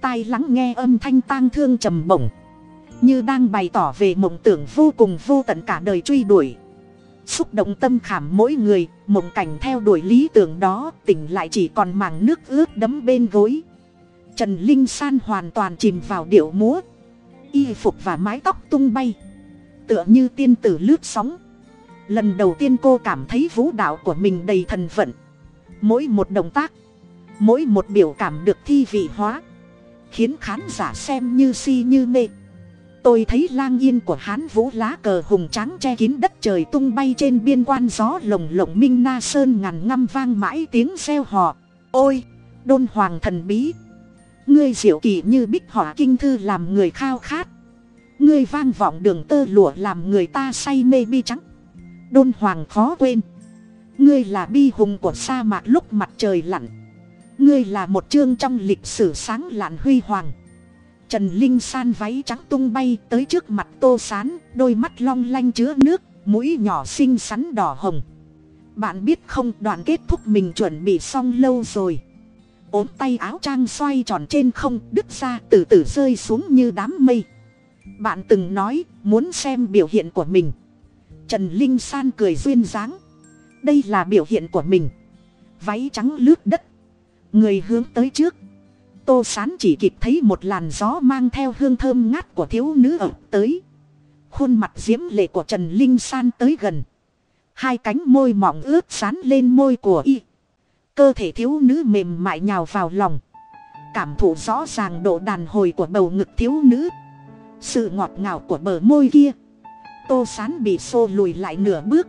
Tai lắng nghe âm thanh tang thương trầm bổng. Như đang bày tỏ về mộng tưởng vô cùng vô tận cả đời truy đuổi. Xúc động tâm khảm mỗi người, mộng cảnh theo đuổi lý tưởng đó, tỉnh lại chỉ còn màng nước ướt đấm bên gối. Trần linh san hoàn toàn chìm vào điệu múa. Y phục và mái tóc tung bay. Tựa như tiên tử lướt sóng lần đầu tiên cô cảm thấy vũ đạo của mình đầy thần vận. Mỗi một động tác, mỗi một biểu cảm được thi vị hóa, khiến khán giả xem như si như mê. Tôi thấy lang yên của hán vũ lá cờ hùng tráng che kín đất trời tung bay trên biên quan gió lồng lộng minh na sơn ngàn ngăm vang mãi tiếng reo hò. Ôi, đôn hoàng thần bí, ngươi diệu kỳ như bích họa kinh thư làm người khao khát. Ngươi vang vọng đường tơ lụa làm người ta say mê bi trắng đôn hoàng khó quên. Ngươi là bi hùng của sa mạc lúc mặt trời lặn. Ngươi là một chương trong lịch sử sáng lạn huy hoàng. Trần linh san váy trắng tung bay tới trước mặt tô sán, đôi mắt long lanh chứa nước, mũi nhỏ xinh xắn đỏ hồng. Bạn biết không, đoạn kết thúc mình chuẩn bị xong lâu rồi. Ốm tay áo trang xoay tròn trên không, đứt ra từ từ rơi xuống như đám mây. Bạn từng nói, muốn xem biểu hiện của mình trần linh san cười duyên dáng. Đây là biểu hiện của mình. Váy trắng lướt đất. Người hướng tới trước. Tô sán chỉ kịp thấy một làn gió mang theo hương thơm ngát của thiếu nữ ập tới. Khuôn mặt diễm lệ của trần linh san tới gần. Hai cánh môi mỏng ướt sán lên môi của y. Cơ thể thiếu nữ mềm mại nhào vào lòng. Cảm thụ rõ ràng độ đàn hồi của bầu ngực thiếu nữ. Sự ngọt ngào của bờ môi kia tô sán bị xô lùi lại nửa bước.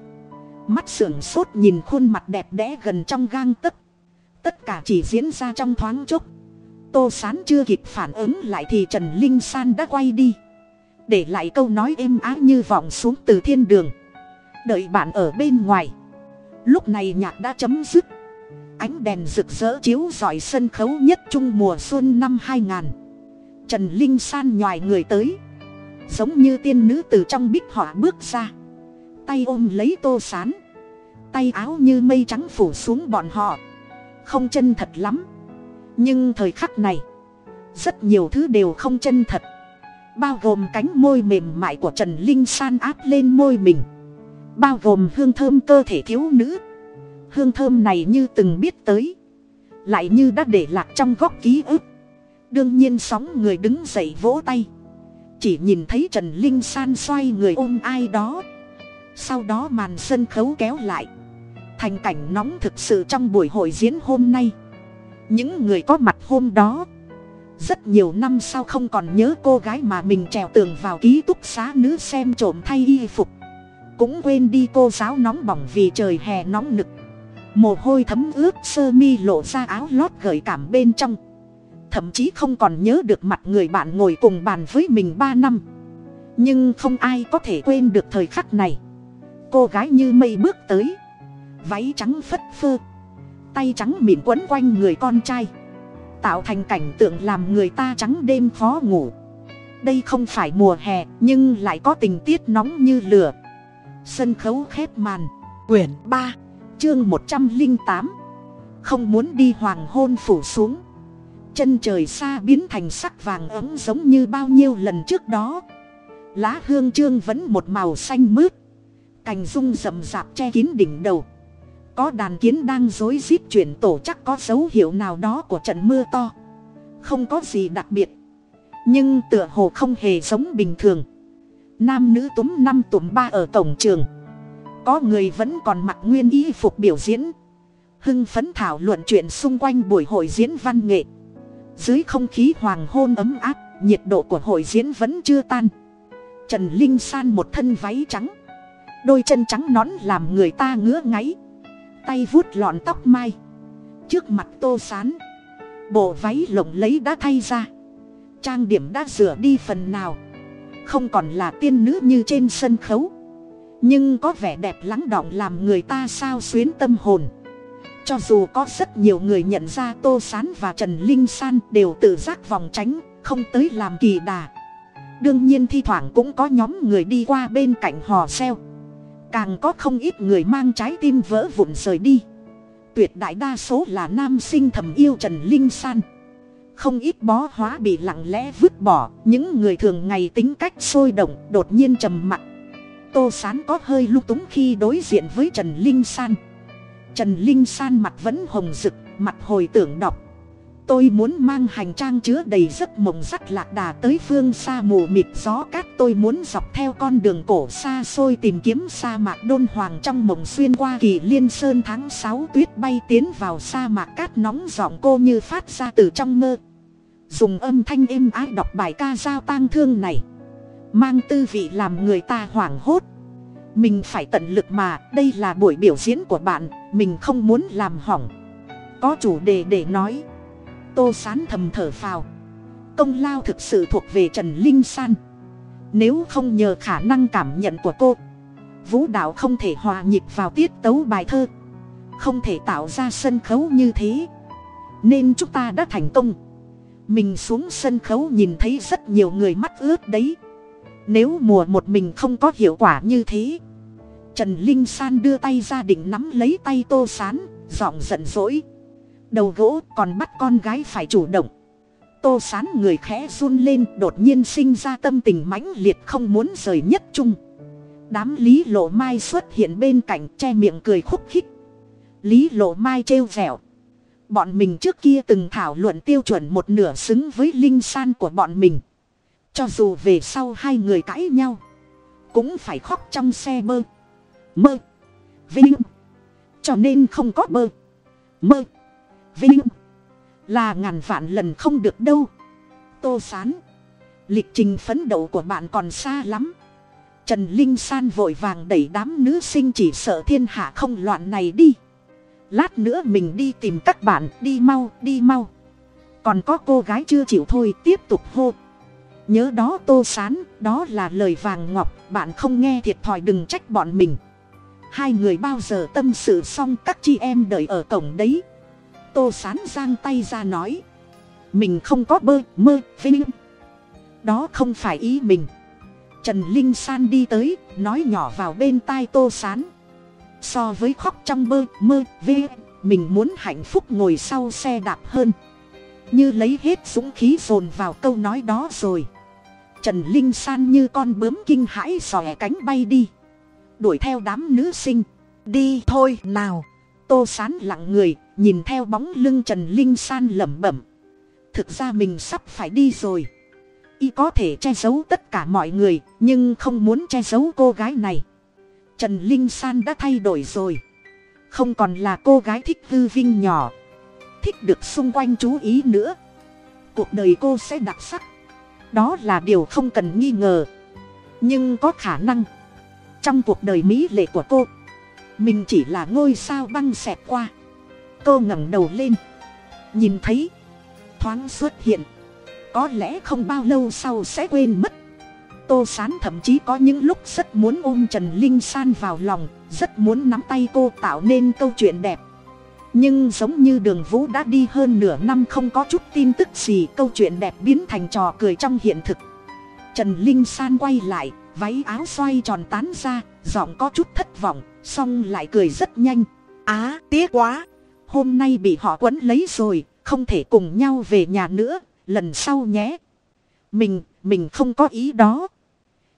Mắt sưởng sốt nhìn khuôn mặt đẹp đẽ gần trong gang tấc. Tất cả chỉ diễn ra trong thoáng chốc. Tô sán chưa kịp phản ứng lại thì trần linh san đã quay đi. Để lại câu nói êm ái như vọng xuống từ thiên đường. Đợi bạn ở bên ngoài. Lúc này nhạc đã chấm dứt. Ánh đèn rực rỡ chiếu rọi sân khấu nhất trung mùa xuân năm 2000 trần linh san nhòi người tới giống như tiên nữ từ trong bích họa bước ra. Tay ôm lấy tô sán. Tay áo như mây trắng phủ xuống bọn họ. Không chân thật lắm. Nhưng thời khắc này, rất nhiều thứ đều không chân thật. Bao gồm cánh môi mềm mại của trần linh san áp lên môi mình. Bao gồm hương thơm cơ thể thiếu nữ. Hương thơm này như từng biết tới. Lại như đã để lạc trong góc ký ức. Đương nhiên sóng người đứng dậy vỗ tay chỉ nhìn thấy trần linh san xoay người ôm ai đó. Sau đó màn sân khấu kéo lại. Thành cảnh nóng thực sự trong buổi hội diễn hôm nay. Những người có mặt hôm đó, rất nhiều năm sau không còn nhớ cô gái mà mình trèo tường vào ký túc xá nữ xem trộm thay y phục. Cũng quên đi cô giáo nóng bỏng vì trời hè nóng nực. Mồ hôi thấm ướt sơ mi lộ ra áo lót gợi cảm bên trong thậm chí không còn nhớ được mặt người bạn ngồi cùng bàn với mình ba năm. Nhưng không ai có thể quên được thời khắc này. Cô gái như mây bước tới. Váy trắng phất phơ. Tay trắng mịn quấn quanh người con trai. Tạo thành cảnh tượng làm người ta trắng đêm khó ngủ. Đây không phải mùa hè, nhưng lại có tình tiết nóng như lửa. Sân khấu khép màn. Quyển ba, chương một trăm linh tám. Không muốn đi hoàng hôn phủ xuống chân trời xa biến thành sắc vàng ấm giống như bao nhiêu lần trước đó. Lá hương trương vẫn một màu xanh mướt. Cành rung rậm rạp che kín đỉnh đầu. Có đàn kiến đang rối rít chuyển tổ chắc có dấu hiệu nào đó của trận mưa to. Không có gì đặc biệt. Nhưng tựa hồ không hề giống bình thường. Nam nữ túm năm túm ba ở cổng trường. Có người vẫn còn mặc nguyên y phục biểu diễn. Hưng phấn thảo luận chuyện xung quanh buổi hội diễn văn nghệ dưới không khí hoàng hôn ấm áp, nhiệt độ của hội diễn vẫn chưa tan. Trần linh san một thân váy trắng. Đôi chân trắng nón làm người ta ngứa ngáy. Tay vuốt lọn tóc mai. Trước mặt tô sán. Bộ váy lộng lấy đã thay ra. Trang điểm đã rửa đi phần nào. Không còn là tiên nữ như trên sân khấu. Nhưng có vẻ đẹp lắng đọng làm người ta sao xuyến tâm hồn cho dù có rất nhiều người nhận ra tô s á n và trần linh san đều tự giác vòng tránh, không tới làm kỳ đà. Đương nhiên thi thoảng cũng có nhóm người đi qua bên cạnh hò xeo càng có không ít người mang trái tim vỡ vụn rời đi. Tuyệt đại đa số là nam sinh thầm yêu trần linh san. Không ít bó hóa bị lặng lẽ vứt bỏ, những người thường ngày tính cách sôi động, đột nhiên trầm mặc. Tô sán có hơi lung túng khi đối diện với trần linh san trần linh san mặt vẫn hồng rực, mặt hồi tưởng đọc. Tôi muốn mang hành trang chứa đầy giấc mộng dắt lạc đà tới phương xa mù mịt gió cát. Tôi muốn dọc theo con đường cổ xa xôi tìm kiếm sa mạc đôn hoàng trong mộng xuyên qua kỳ liên sơn tháng sáu. Tuyết bay tiến vào sa mạc cát nóng giọng cô như phát ra từ trong mơ. Dùng âm thanh êm ái đọc bài ca giao tang thương này, mang tư vị làm người ta hoảng hốt mình phải tận lực mà, đây là buổi biểu diễn của bạn, mình không muốn làm hỏng. Có chủ đề để nói. Tô sán thầm thở phào. Công lao thực sự thuộc về trần linh san. Nếu không nhờ khả năng cảm nhận của cô, vũ đạo không thể hòa nhịp vào tiết tấu bài thơ. Không thể tạo ra sân khấu như thế. Nên chúng ta đã thành công. Mình xuống sân khấu nhìn thấy rất nhiều người mắt ướt đấy nếu mùa một mình không có hiệu quả như thế. Trần linh san đưa tay ra định nắm lấy tay tô sán, giọng giận dỗi. Đầu gỗ còn bắt con gái phải chủ động. Tô sán người khẽ run lên, đột nhiên sinh ra tâm tình mãnh liệt không muốn rời nhất trung đám lý lộ mai xuất hiện bên cạnh, che miệng cười khúc khích. Lý lộ mai trêu vẹo. Bọn mình trước kia từng thảo luận tiêu chuẩn một nửa xứng với linh san của bọn mình cho dù về sau hai người cãi nhau, cũng phải khóc trong xe bơ mơ. Vinh. Cho nên không có bơ mơ. Vinh. Là ngàn vạn lần không được đâu. Tô sán. Lịch trình phấn đấu của bạn còn xa lắm. Trần linh san vội vàng đẩy đám nữ sinh chỉ sợ thiên hạ không loạn này đi. Lát nữa mình đi tìm các bạn, đi mau đi mau. Còn có cô gái chưa chịu thôi, tiếp tục hô nhớ đó tô sán, đó là lời vàng ngọc, bạn không nghe thiệt thòi đừng trách bọn mình. Hai người bao giờ tâm sự xong các chị em đợi ở cổng đấy. Tô sán giang tay ra nói, mình không có bơ, mơ, vinh. Đó không phải ý mình. Trần linh san đi tới, nói nhỏ vào bên tai tô sán, so với khóc trong bơ, mơ vê mình muốn hạnh phúc ngồi sau xe đạp hơn. Như lấy hết dũng khí dồn vào câu nói đó rồi trần linh san như con bướm kinh hãi xòe cánh bay đi. Đuổi theo đám nữ sinh. Đi thôi, nào. Tô sán lặng người, nhìn theo bóng lưng trần linh san lẩm bẩm. Thực ra mình sắp phải đi rồi. Y có thể che giấu tất cả mọi người, nhưng không muốn che giấu cô gái này. Trần linh san đã thay đổi rồi. Không còn là cô gái thích hư vinh nhỏ. Thích được xung quanh chú ý nữa. Cuộc đời cô sẽ đặc sắc đó là điều không cần nghi ngờ. Nhưng có khả năng, trong cuộc đời mỹ lệ của cô, mình chỉ là ngôi sao băng xẹt qua. Cô ngẩng đầu lên, nhìn thấy, thoáng xuất hiện. Có lẽ không bao lâu sau sẽ quên mất. Tô sán thậm chí có những lúc rất muốn ôm trần linh san vào lòng, rất muốn nắm tay cô tạo nên câu chuyện đẹp nhưng giống như đường vũ đã đi hơn nửa năm không có chút tin tức gì, câu chuyện đẹp biến thành trò cười trong hiện thực. Trần linh san quay lại, váy áo xoay tròn tán ra, giọng có chút thất vọng, xong lại cười rất nhanh. Á, tiếc quá. Hôm nay bị họ quấn lấy rồi, không thể cùng nhau về nhà nữa, lần sau nhé. Mình mình không có ý đó.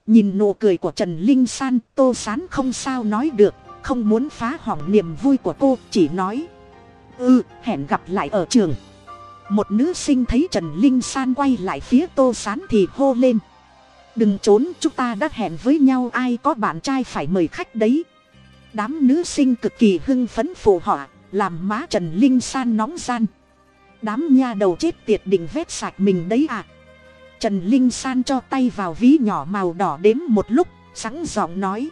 Nhìn nụ cười của trần linh san, tô sán không sao nói được, không muốn phá hỏng niềm vui của cô, chỉ nói ừ hẹn gặp lại ở trường. Một nữ sinh thấy trần linh san quay lại phía tô sán thì hô lên. Đừng trốn, chúng ta đã hẹn với nhau, ai có bạn trai phải mời khách đấy. Đám nữ sinh cực kỳ hưng phấn phù họa, làm má trần linh san nóng gian. Đám nha đầu chết tiệt định vét sạch mình đấy à. Trần linh san cho tay vào ví nhỏ màu đỏ đếm một lúc, sẵn giọng nói.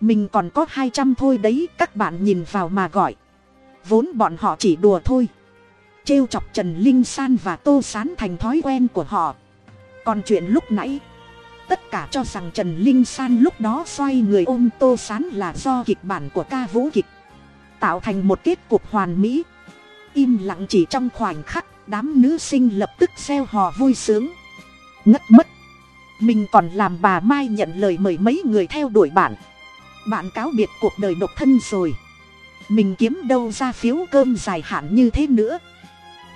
Mình còn có hai trăm thôi đấy, các bạn nhìn vào mà gọi vốn bọn họ chỉ đùa thôi. Trêu chọc trần linh san và tô sán thành thói quen của họ. Còn chuyện lúc nãy, tất cả cho rằng trần linh san lúc đó xoay người ôm tô sán là do kịch bản của ca vũ kịch, tạo thành một kết cục hoàn mỹ. Im lặng chỉ trong khoảnh khắc, đám nữ sinh lập tức xeo hò vui sướng. Ngất mất. Mình còn làm bà mai nhận lời mời mấy người theo đuổi bạn. Bạn cáo biệt cuộc đời độc thân rồi mình kiếm đâu ra phiếu cơm dài hạn như thế nữa.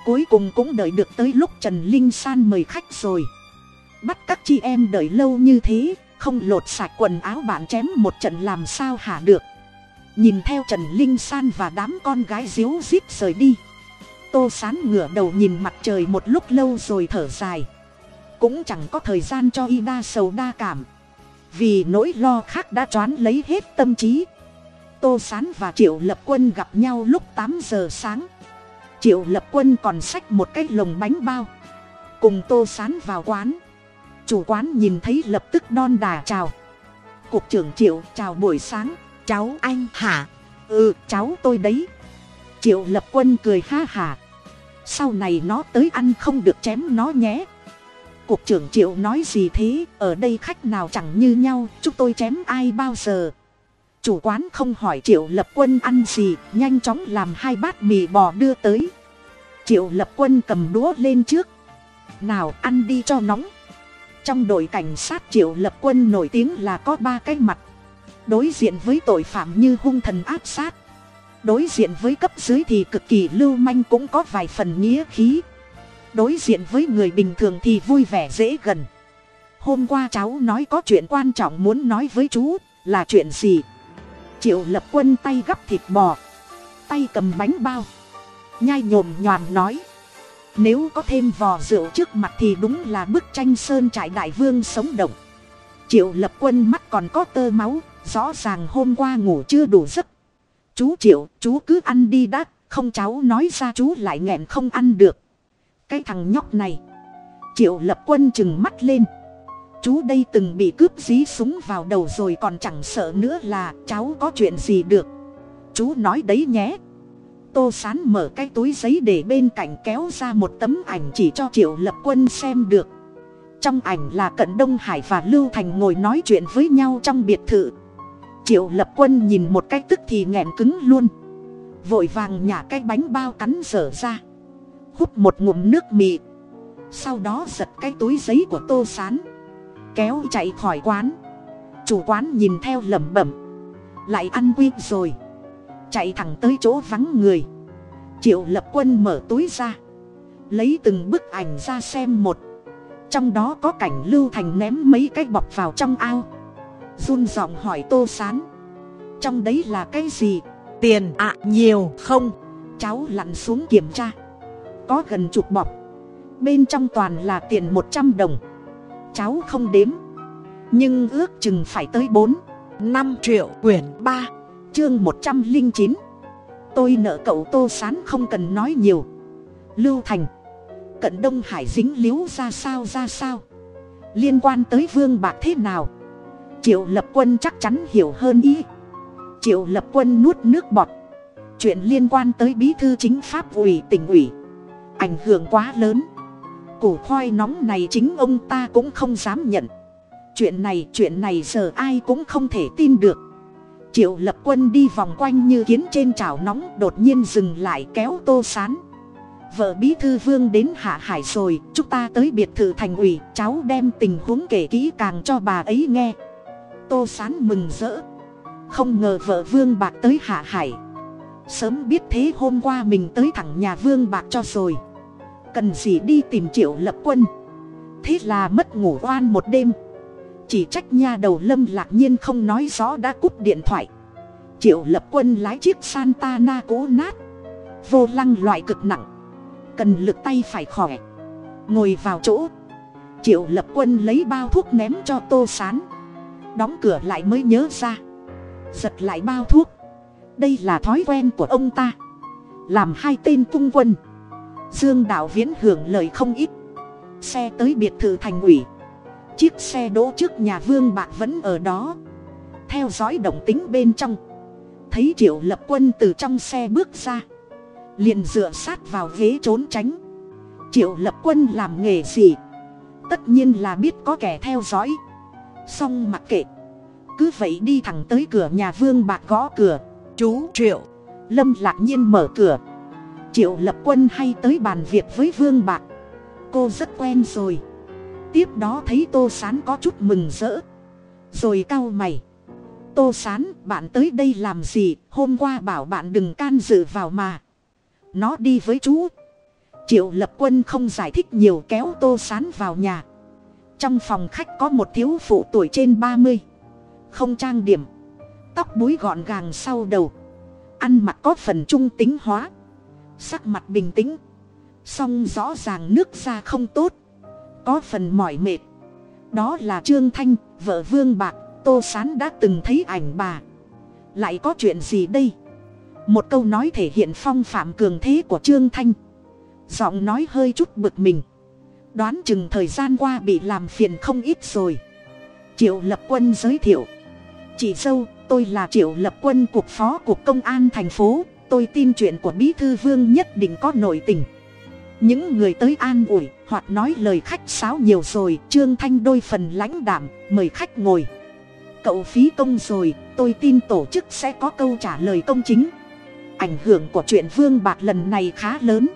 Cuối cùng cũng đợi được tới lúc trần linh san mời khách rồi. Bắt các chị em đợi lâu như thế, không lột sạch quần áo bạn chém một trận làm sao hả được. Nhìn theo trần linh san và đám con gái díu rít rời đi. Tô sán ngửa đầu nhìn mặt trời một lúc lâu rồi thở dài. Cũng chẳng có thời gian cho y đa sầu đa cảm. Vì nỗi lo khác đã choán lấy hết tâm trí tô sán và triệu lập quân gặp nhau lúc tám giờ sáng. Triệu lập quân còn xách một cái lồng bánh bao. Cùng tô sán vào quán. Chủ quán nhìn thấy lập tức đon đà chào. Cục trưởng triệu, chào buổi sáng. Cháu anh hả? Ừ cháu tôi đấy. Triệu lập quân cười ha hả sau này nó tới ăn không được chém nó nhé. Cục trưởng triệu nói gì thế? Ở đây khách nào chẳng như nhau. Chúng tôi chém ai bao giờ? Chủ quán không hỏi triệu lập quân ăn gì, nhanh chóng làm hai bát mì bò đưa tới. Triệu lập quân cầm đũa lên trước. Nào, ăn đi cho nóng. Trong đội cảnh sát triệu lập quân nổi tiếng là có ba cái mặt. Đối diện với tội phạm như hung thần áp sát. Đối diện với cấp dưới thì cực kỳ lưu manh cũng có vài phần nghĩa khí. Đối diện với người bình thường thì vui vẻ dễ gần. Hôm qua cháu nói có chuyện quan trọng muốn nói với chú, là chuyện gì? Triệu lập quân tay gắp thịt bò, tay cầm bánh bao. Nhai nhồm nhoàm nói, nếu có thêm vò rượu trước mặt thì đúng là bức tranh sơn trại đại vương sống động. Triệu lập quân mắt còn có tơ máu, rõ ràng hôm qua ngủ chưa đủ giấc. Chú triệu, chú cứ ăn đi đã, không cháu nói ra chú lại nghẹn không ăn được. Cái thằng nhóc này, triệu lập quân chừng mắt lên chú đây từng bị cướp dí súng vào đầu rồi còn chẳng sợ nữa là cháu có chuyện gì được. Chú nói đấy nhé. Tô sán mở cái túi giấy để bên cạnh kéo ra một tấm ảnh chỉ cho triệu lập quân xem được. Trong ảnh là cận đông hải và lưu thành ngồi nói chuyện với nhau trong biệt thự. Triệu lập quân nhìn một cái tức thì nghẹn cứng luôn. Vội vàng nhả cái bánh bao cắn dở ra. Hút một ngụm nước mì. Sau đó giật cái túi giấy của tô sán kéo chạy khỏi quán. Chủ quán nhìn theo lẩm bẩm. Lại ăn quy rồi. Chạy thẳng tới chỗ vắng người. Triệu lập quân mở túi ra. Lấy từng bức ảnh ra xem một. Trong đó có cảnh lưu thành ném mấy cái bọc vào trong ao. Run giọng hỏi tô sán. Trong đấy là cái gì? Tiền ạ à, nhiều, không? Cháu lặn xuống kiểm tra. Có gần chục bọc. Bên trong toàn là tiền một trăm đồng cháu không đếm. Nhưng ước chừng phải tới bốn, năm triệu quyển ba, chương một trăm linh chín. Tôi nợ cậu tô sán không cần nói nhiều. Lưu thành, cận đông hải dính líu ra sao ra sao? Liên quan tới vương bạc thế nào? Triệu lập quân chắc chắn hiểu hơn ý. Triệu lập quân nuốt nước bọt. Chuyện liên quan tới bí thư chính pháp ủy tỉnh ủy. Ảnh hưởng quá lớn củ khoai nóng này chính ông ta cũng không dám nhận. Chuyện này chuyện này giờ ai cũng không thể tin được. Triệu lập quân đi vòng quanh như kiến trên chảo nóng, đột nhiên dừng lại kéo tô sán. Vợ bí thư vương đến hạ hải rồi, chúng ta tới biệt thự thành ủy, cháu đem tình huống kể kỹ càng cho bà ấy nghe. Tô sán mừng rỡ. Không ngờ vợ vương bạc tới hạ hải. Sớm biết thế hôm qua mình tới thẳng nhà vương bạc cho rồi cần gì đi tìm triệu lập quân? Thế là mất ngủ oan một đêm. Chỉ trách nha đầu lâm lạc nhiên không nói rõ đã cúp điện thoại. Triệu lập quân lái chiếc santa na cố nát. Vô lăng loại cực nặng. Cần lực tay phải khỏe. Ngồi vào chỗ. Triệu lập quân lấy bao thuốc ném cho tô sán. Đóng cửa lại mới nhớ ra. Giật lại bao thuốc. Đây là thói quen của ông ta. Làm hai tên cung quân dương đạo viễn hưởng lời không ít. Xe tới biệt thự thành ủy. Chiếc xe đỗ trước nhà vương bạc vẫn ở đó. Theo dõi động tính bên trong. Thấy triệu lập quân từ trong xe bước ra. Liền dựa sát vào ghế trốn tránh. Triệu lập quân làm nghề gì? Tất nhiên là biết có kẻ theo dõi. Xong mặc kệ. Cứ vậy đi thẳng tới cửa nhà vương bạc gõ cửa. Chú triệu. Lâm lạc nhiên mở cửa triệu lập quân hay tới bàn việc với vương bạc. Cô rất quen rồi. Tiếp đó thấy tô sán có chút mừng rỡ. Rồi cau mày. Tô sán, bạn tới đây làm gì? Hôm qua bảo bạn đừng can dự vào mà. Nó đi với chú. Triệu lập quân không giải thích nhiều kéo tô sán vào nhà. Trong phòng khách có một thiếu phụ tuổi trên ba mươi. Không trang điểm. Tóc búi gọn gàng sau đầu. Ăn mặc có phần trung tính hóa sắc mặt bình tĩnh. Song rõ ràng nước da không tốt. Có phần mỏi mệt. Đó là trương thanh, vợ vương bạc, tô sán đã từng thấy ảnh bà. Lại có chuyện gì đây? Một câu nói thể hiện phong phạm cường thế của trương thanh. Giọng nói hơi chút bực mình. Đoán chừng thời gian qua bị làm phiền không ít rồi. Triệu lập quân giới thiệu. Chị dâu, tôi là triệu lập quân, cục phó cục công an thành phố tôi tin chuyện của bí thư vương nhất định có nội tình. Những người tới an ủi, hoặc nói lời khách sáo nhiều rồi, trương thanh đôi phần lãnh đảm mời khách ngồi. Cậu phí công rồi, tôi tin tổ chức sẽ có câu trả lời công chính. Ảnh hưởng của chuyện vương bạc lần này khá lớn.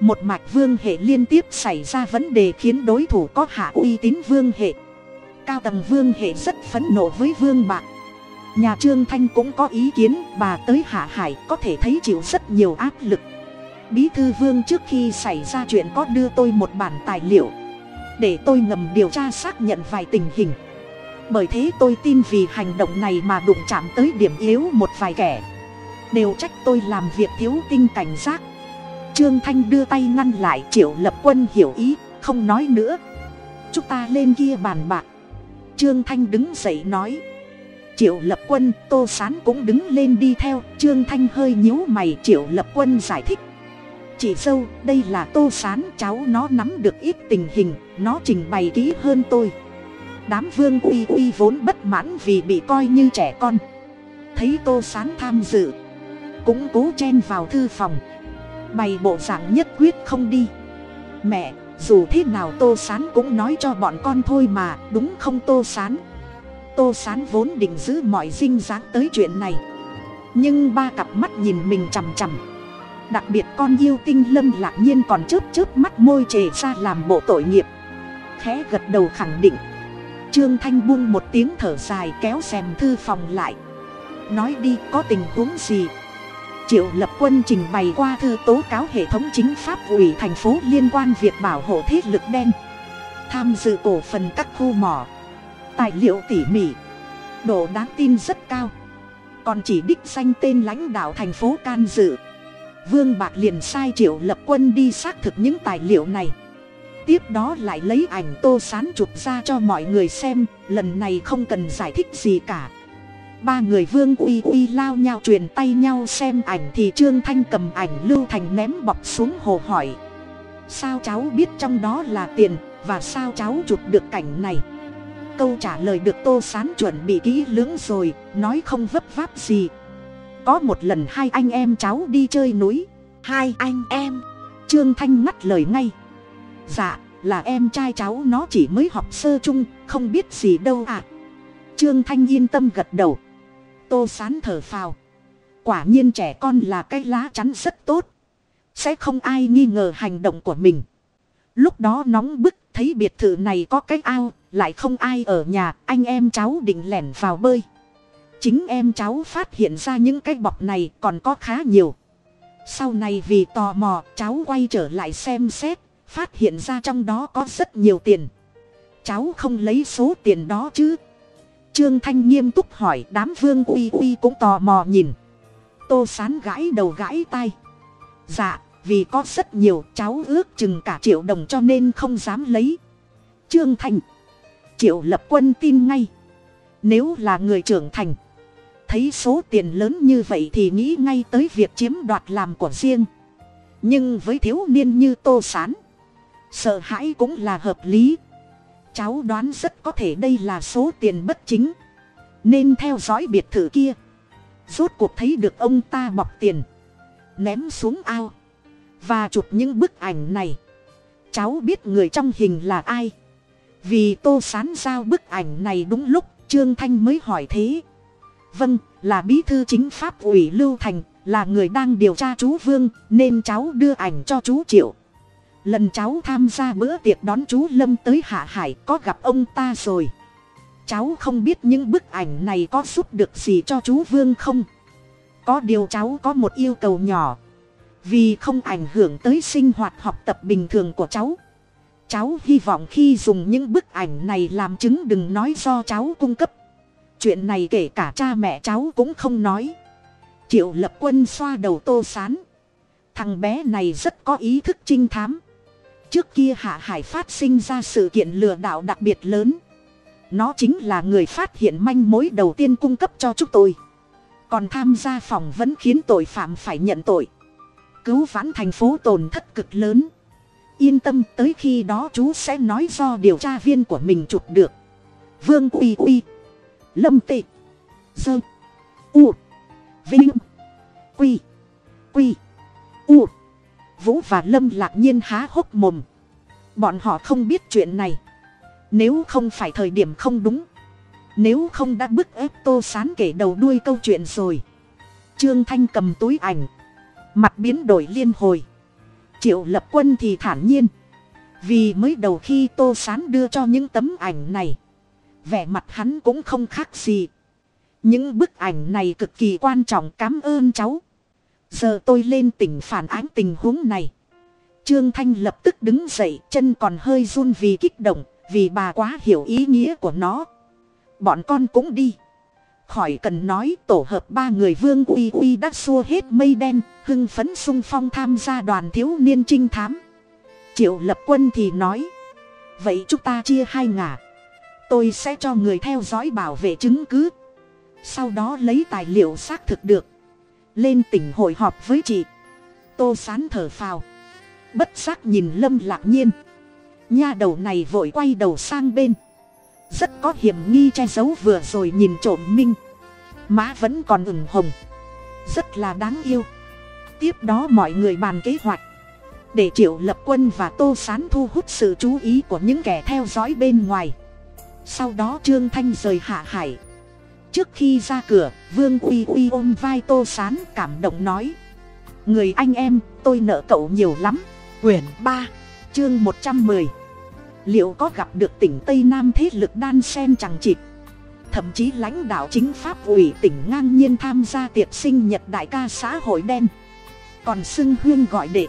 Một mạch vương hệ liên tiếp xảy ra vấn đề khiến đối thủ có hạ uy tín vương hệ. Cao tầng vương hệ rất phẫn nộ với vương bạc nhà trương thanh cũng có ý kiến, bà tới hạ hải có thể thấy chịu rất nhiều áp lực. Bí thư vương trước khi xảy ra chuyện có đưa tôi một bản tài liệu. Để tôi ngầm điều tra xác nhận vài tình hình. Bởi thế tôi tin vì hành động này mà đụng chạm tới điểm yếu một vài kẻ. Đều trách tôi làm việc thiếu tinh cảnh giác. Trương thanh đưa tay ngăn lại, triệu lập quân hiểu ý, không nói nữa. Chúng ta lên kia bàn bạc. Trương thanh đứng dậy nói triệu lập quân, tô sán cũng đứng lên đi theo. Trương thanh hơi nhíu mày, triệu lập quân giải thích. Chị dâu, đây là tô sán, cháu nó nắm được ít tình hình, nó trình bày kỹ hơn tôi. Đám vương uy uy vốn bất mãn vì bị coi như trẻ con. Thấy tô sán tham dự, cũng cố chen vào thư phòng. Bày bộ dạng nhất quyết không đi. Mẹ, dù thế nào tô sán cũng nói cho bọn con thôi mà, đúng không tô sán? Tô sán vốn định giữ mọi dinh dáng tới chuyện này. Nhưng ba cặp mắt nhìn mình chằm chằm. Đặc biệt con yêu tinh lâm lạc nhiên còn chớp chớp mắt môi trề ra làm bộ tội nghiệp. Khẽ gật đầu khẳng định. Trương thanh buông một tiếng thở dài kéo xèm thư phòng lại. Nói đi, có tình huống gì? Triệu lập quân trình bày qua thư tố cáo hệ thống chính pháp ủy thành phố liên quan việc bảo hộ thế lực đen. Tham dự cổ phần các khu mỏ tài liệu tỉ mỉ, độ đáng tin rất cao. Còn chỉ đích danh tên lãnh đạo thành phố can dự. Vương bạc liền sai triệu lập quân đi xác thực những tài liệu này. Tiếp đó lại lấy ảnh tô sán chụp ra cho mọi người xem, lần này không cần giải thích gì cả. Ba người vương uy uy lao nhau truyền tay nhau xem ảnh thì trương thanh cầm ảnh lưu thành ném bọc xuống hồ hỏi. Sao cháu biết trong đó là tiền, và sao cháu chụp được cảnh này? Câu trả lời được tô sán chuẩn bị kỹ lưỡng rồi nói không vấp váp gì. Có một lần hai anh em cháu đi chơi núi. Hai anh em. Trương thanh ngắt lời ngay. Dạ là em trai cháu nó chỉ mới học sơ chung không biết gì đâu ạ. À. trương thanh yên tâm gật đầu. Tô sán thở phào. Quả nhiên trẻ con là cái lá chắn rất tốt. Sẽ không ai nghi ngờ hành động của mình. Lúc đó nóng bức thấy biệt thự này có cái ao lại không ai ở nhà, anh em cháu định lẻn vào bơi. Chính em cháu phát hiện ra những cái bọc này còn có khá nhiều. Sau này vì tò mò, cháu quay trở lại xem xét, phát hiện ra trong đó có rất nhiều tiền. Cháu không lấy số tiền đó chứ? Trương thanh nghiêm túc hỏi, đám vương uy uy cũng tò mò nhìn. Tô sán gãi đầu gãi tay dạ vì có rất nhiều, cháu ước chừng cả triệu đồng cho nên không dám lấy. Trương thanh triệu lập quân tin ngay. Nếu là người trưởng thành, thấy số tiền lớn như vậy thì nghĩ ngay tới việc chiếm đoạt làm của riêng. Nhưng với thiếu niên như tô s á n sợ hãi cũng là hợp lý. Cháu đoán rất có thể đây là số tiền bất chính. Nên theo dõi biệt thự kia. Rốt cuộc thấy được ông ta bọc tiền, ném xuống ao. Và chụp những bức ảnh này. Cháu biết người trong hình là ai vì tô sán giao bức ảnh này đúng lúc, trương thanh mới hỏi thế. Vâng là bí thư chính pháp ủy lưu thành, là người đang điều tra chú vương, nên cháu đưa ảnh cho chú triệu. Lần cháu tham gia bữa tiệc đón chú lâm tới hạ hải, có gặp ông ta rồi. Cháu không biết những bức ảnh này có giúp được gì cho chú vương không? Có điều cháu có một yêu cầu nhỏ. Vì không ảnh hưởng tới sinh hoạt học tập bình thường của cháu cháu hy vọng khi dùng những bức ảnh này làm chứng đừng nói do cháu cung cấp. Chuyện này kể cả cha mẹ cháu cũng không nói. Triệu lập quân xoa đầu tô sán. Thằng bé này rất có ý thức trinh thám. Trước kia hạ hải phát sinh ra sự kiện lừa đảo đặc biệt lớn. Nó chính là người phát hiện manh mối đầu tiên cung cấp cho chúng tôi. Còn tham gia phỏng vấn khiến tội phạm phải nhận tội. Cứu vãn thành phố tổn thất cực lớn yên tâm tới khi đó chú sẽ nói do điều tra viên của mình chụp được. Vương uy uy, lâm tị, dơ, u, vinh, quy quy, u. Vũ và lâm lạc nhiên há hốc mồm. Bọn họ không biết chuyện này. Nếu không phải thời điểm không đúng, nếu không đã bức ép tô sán kể đầu đuôi câu chuyện rồi. Trương thanh cầm túi ảnh, mặt biến đổi liên hồi triệu lập quân thì thản nhiên. Vì mới đầu khi tô sán đưa cho những tấm ảnh này, vẻ mặt hắn cũng không khác gì. Những bức ảnh này cực kỳ quan trọng, cảm ơn cháu. Giờ tôi lên tỉnh phản ánh tình huống này. Trương thanh lập tức đứng dậy, chân còn hơi run vì kích động, vì bà quá hiểu ý nghĩa của nó. Bọn con cũng đi khỏi cần nói tổ hợp ba người vương uy uy đã xua hết mây đen, hưng phấn sung phong tham gia đoàn thiếu niên trinh thám. Triệu lập quân thì nói, vậy chúng ta chia hai ngả. Tôi sẽ cho người theo dõi bảo vệ chứng cứ. Sau đó lấy tài liệu xác thực được. Lên tỉnh hội họp với chị. Tô sán thở phào. Bất giác nhìn lâm lạc nhiên. Nha đầu này vội quay đầu sang bên rất có hiểm nghi che giấu vừa rồi nhìn trộm minh. Má vẫn còn ửng hồng. Rất là đáng yêu. Tiếp đó mọi người bàn kế hoạch. Để triệu lập quân và tô sán thu hút sự chú ý của những kẻ theo dõi bên ngoài. Sau đó trương thanh rời hạ hải. Trước khi ra cửa, vương uy uy ôm vai tô sán cảm động nói. Người anh em, tôi nợ cậu nhiều lắm. Quyển ba, chương một trăm mười liệu có gặp được tỉnh tây nam thế lực đan sen chẳng chịt? Thậm chí lãnh đạo chính pháp ủy tỉnh ngang nhiên tham gia tiệc sinh nhật đại ca xã hội đen. Còn xưng huyên gọi đệ.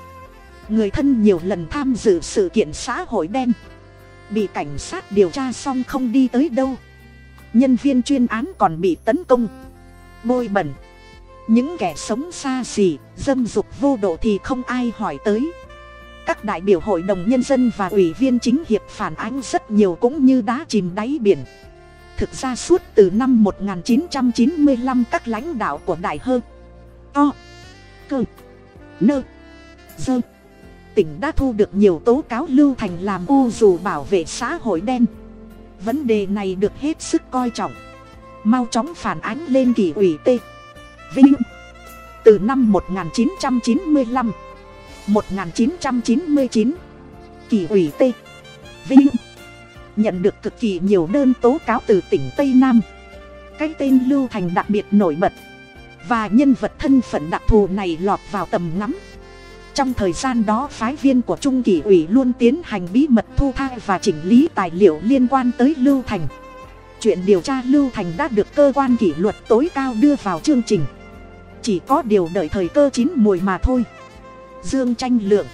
Người thân nhiều lần tham dự sự kiện xã hội đen. Bị cảnh sát điều tra xong không đi tới đâu. Nhân viên chuyên án còn bị tấn công. Bôi bẩn. Những kẻ sống xa xỉ, dâm dục vô độ thì không ai hỏi tới các đại biểu hội đồng nhân dân và ủy viên chính hiệp phản ánh rất nhiều cũng như đá chìm đáy biển. Thực ra suốt từ năm 1995 các lãnh đạo của đại hơn o cơ nơ dơ tỉnh đã thu được nhiều tố cáo lưu thành làm u dù bảo vệ xã hội đen. Vấn đề này được hết sức coi trọng. Mau chóng phản ánh lên kỳ ủy t. Vinh. Từ năm 1995 1999 kỳ ủy t. Vinh. Nhận được cực kỳ nhiều đơn tố cáo từ tỉnh tây nam. Cái tên lưu thành đặc biệt nổi bật. Và nhân vật thân phận đặc thù này lọt vào tầm ngắm. Trong thời gian đó, phái viên của trung kỳ ủy luôn tiến hành bí mật thu thai và chỉnh lý tài liệu liên quan tới lưu thành. Chuyện điều tra lưu thành đã được cơ quan kỷ luật tối cao đưa vào chương trình. Chỉ có điều đợi thời cơ chín mùi mà thôi dương tranh lượng.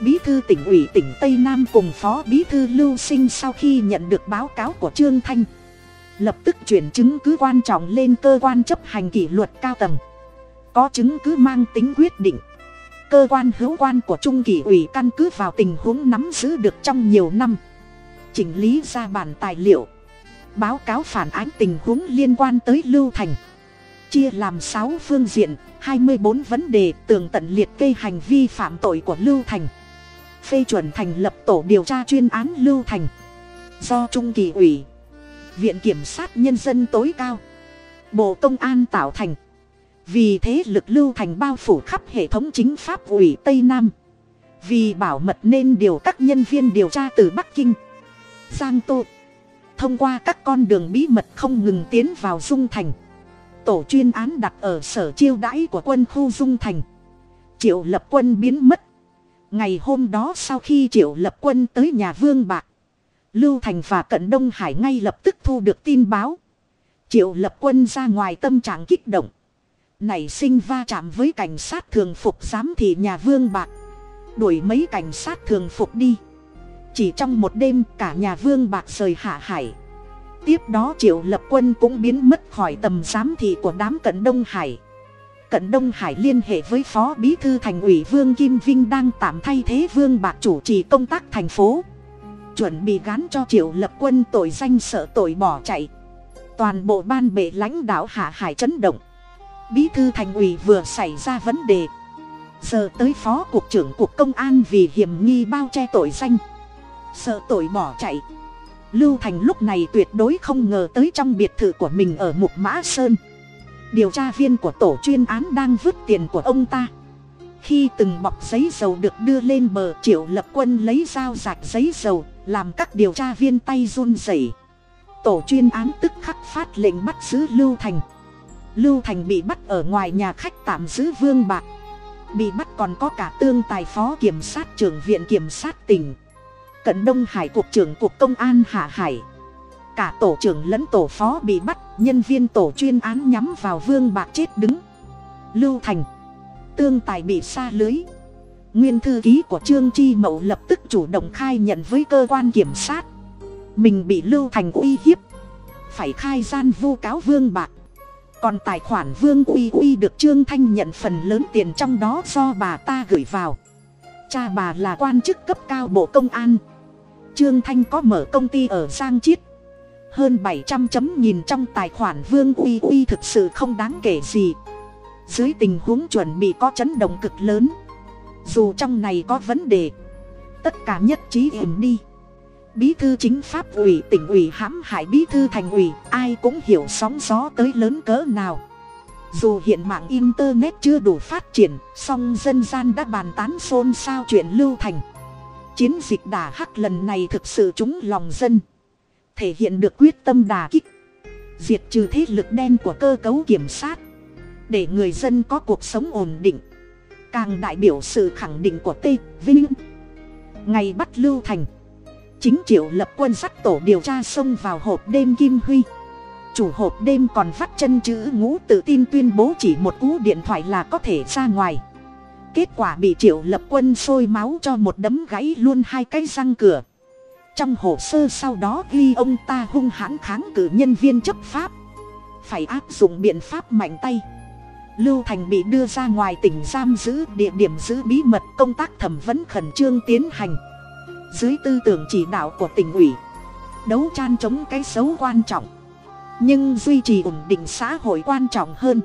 Bí thư tỉnh ủy tỉnh tây nam cùng phó bí thư lưu sinh sau khi nhận được báo cáo của trương thanh, lập tức chuyển chứng cứ quan trọng lên cơ quan chấp hành kỷ luật cao tầng. Có chứng cứ mang tính quyết định. Cơ quan hữu quan của trung kỷ ủy căn cứ vào tình huống nắm giữ được trong nhiều năm. Chỉnh lý ra bản tài liệu. Báo cáo phản ánh tình huống liên quan tới lưu thành chia làm sáu phương diện, hai mươi bốn vấn đề tường tận liệt kê hành vi phạm tội của lưu thành. Phê chuẩn thành lập tổ điều tra chuyên án lưu thành. Do trung kỳ ủy, viện kiểm sát nhân dân tối cao, bộ công an tạo thành. Vì thế lực lưu thành bao phủ khắp hệ thống chính pháp ủy tây nam. Vì bảo mật nên điều các nhân viên điều tra từ bắc kinh, giang tô, thông qua các con đường bí mật không ngừng tiến vào dung thành tổ chuyên án đặt ở sở chiêu đãi của quân khu dung thành. Triệu lập quân biến mất. Ngày hôm đó sau khi triệu lập quân tới nhà vương bạc, lưu thành và cận đông hải ngay lập tức thu được tin báo. Triệu lập quân ra ngoài tâm trạng kích động. Nảy sinh va chạm với cảnh sát thường phục giám thị nhà vương bạc. Đuổi mấy cảnh sát thường phục đi. Chỉ trong một đêm, cả nhà vương bạc rời hạ hải tiếp đó triệu lập quân cũng biến mất khỏi tầm giám thị của đám cận đông hải. Cận đông hải liên hệ với phó bí thư thành ủy vương kim vinh đang tạm thay thế vương bạc chủ trì công tác thành phố. Chuẩn bị gán cho triệu lập quân tội danh sợ tội bỏ chạy. Toàn bộ ban bệ lãnh đạo hạ hải chấn động. Bí thư thành ủy vừa xảy ra vấn đề. Giờ tới phó cục trưởng cục công an vì hiểm nghi bao che tội danh. Sợ tội bỏ chạy lưu thành lúc này tuyệt đối không ngờ tới trong biệt thự của mình ở mục mã sơn. Điều tra viên của tổ chuyên án đang vứt tiền của ông ta. Khi từng bọc giấy dầu được đưa lên bờ, triệu lập quân lấy dao rạch giấy dầu, làm các điều tra viên tay run rẩy. Tổ chuyên án tức khắc phát lệnh bắt giữ lưu thành. Lưu thành bị bắt ở ngoài nhà khách tạm giữ vương bạc. Bị bắt còn có cả tương tài phó kiểm sát trưởng viện kiểm sát tỉnh cận đông hải cục trưởng cục công an hạ hải. Cả tổ trưởng lẫn tổ phó bị bắt, nhân viên tổ chuyên án nhắm vào vương bạc chết đứng. Lưu thành. Tương tài bị xa lưới. Nguyên thư ký của trương chi mậu lập tức chủ động khai nhận với cơ quan kiểm sát. Mình bị lưu thành uy hiếp. Phải khai gian vu cáo vương bạc. Còn tài khoản vương uy uy được trương thanh nhận phần lớn tiền trong đó do bà ta gửi vào. Cha bà là quan chức cấp cao bộ công an trương thanh có mở công ty ở giang chiết. Hơn bảy trăm chấm nghìn trong tài khoản vương uy uy thực sự không đáng kể gì. Dưới tình huống chuẩn bị có chấn động cực lớn. Dù trong này có vấn đề, tất cả nhất trí ìm đi. Bí thư chính pháp ủy, tỉnh ủy, hãm hại bí thư thành ủy, ai cũng hiểu sóng gió tới lớn cỡ nào. Dù hiện mạng internet chưa đủ phát triển, song dân gian đã bàn tán xôn xao chuyện lưu thành chiến dịch đà hắc lần này thực sự trúng lòng dân. Thể hiện được quyết tâm đà kích. Diệt trừ thế lực đen của cơ cấu kiểm sát để người dân có cuộc sống ổn định. Càng đại biểu sự khẳng định của t vinh. Ngày bắt lưu thành. Chính triệu lập quân sắc tổ điều tra xông vào hộp đêm kim huy. Chủ hộp đêm còn vắt chân chữ ngũ tự tin tuyên bố chỉ một cú điện thoại là có thể ra ngoài kết quả bị triệu lập quân sôi máu cho một đấm gãy luôn hai cái răng cửa. Trong hồ sơ sau đó ghi ông ta hung hãn kháng cử nhân viên chấp pháp. Phải áp dụng biện pháp mạnh tay. Lưu thành bị đưa ra ngoài tỉnh giam giữ, địa điểm giữ bí mật, công tác thẩm vấn khẩn trương tiến hành. Dưới tư tưởng chỉ đạo của tỉnh ủy, đấu tranh chống cái xấu quan trọng. Nhưng duy trì ổn định xã hội quan trọng hơn.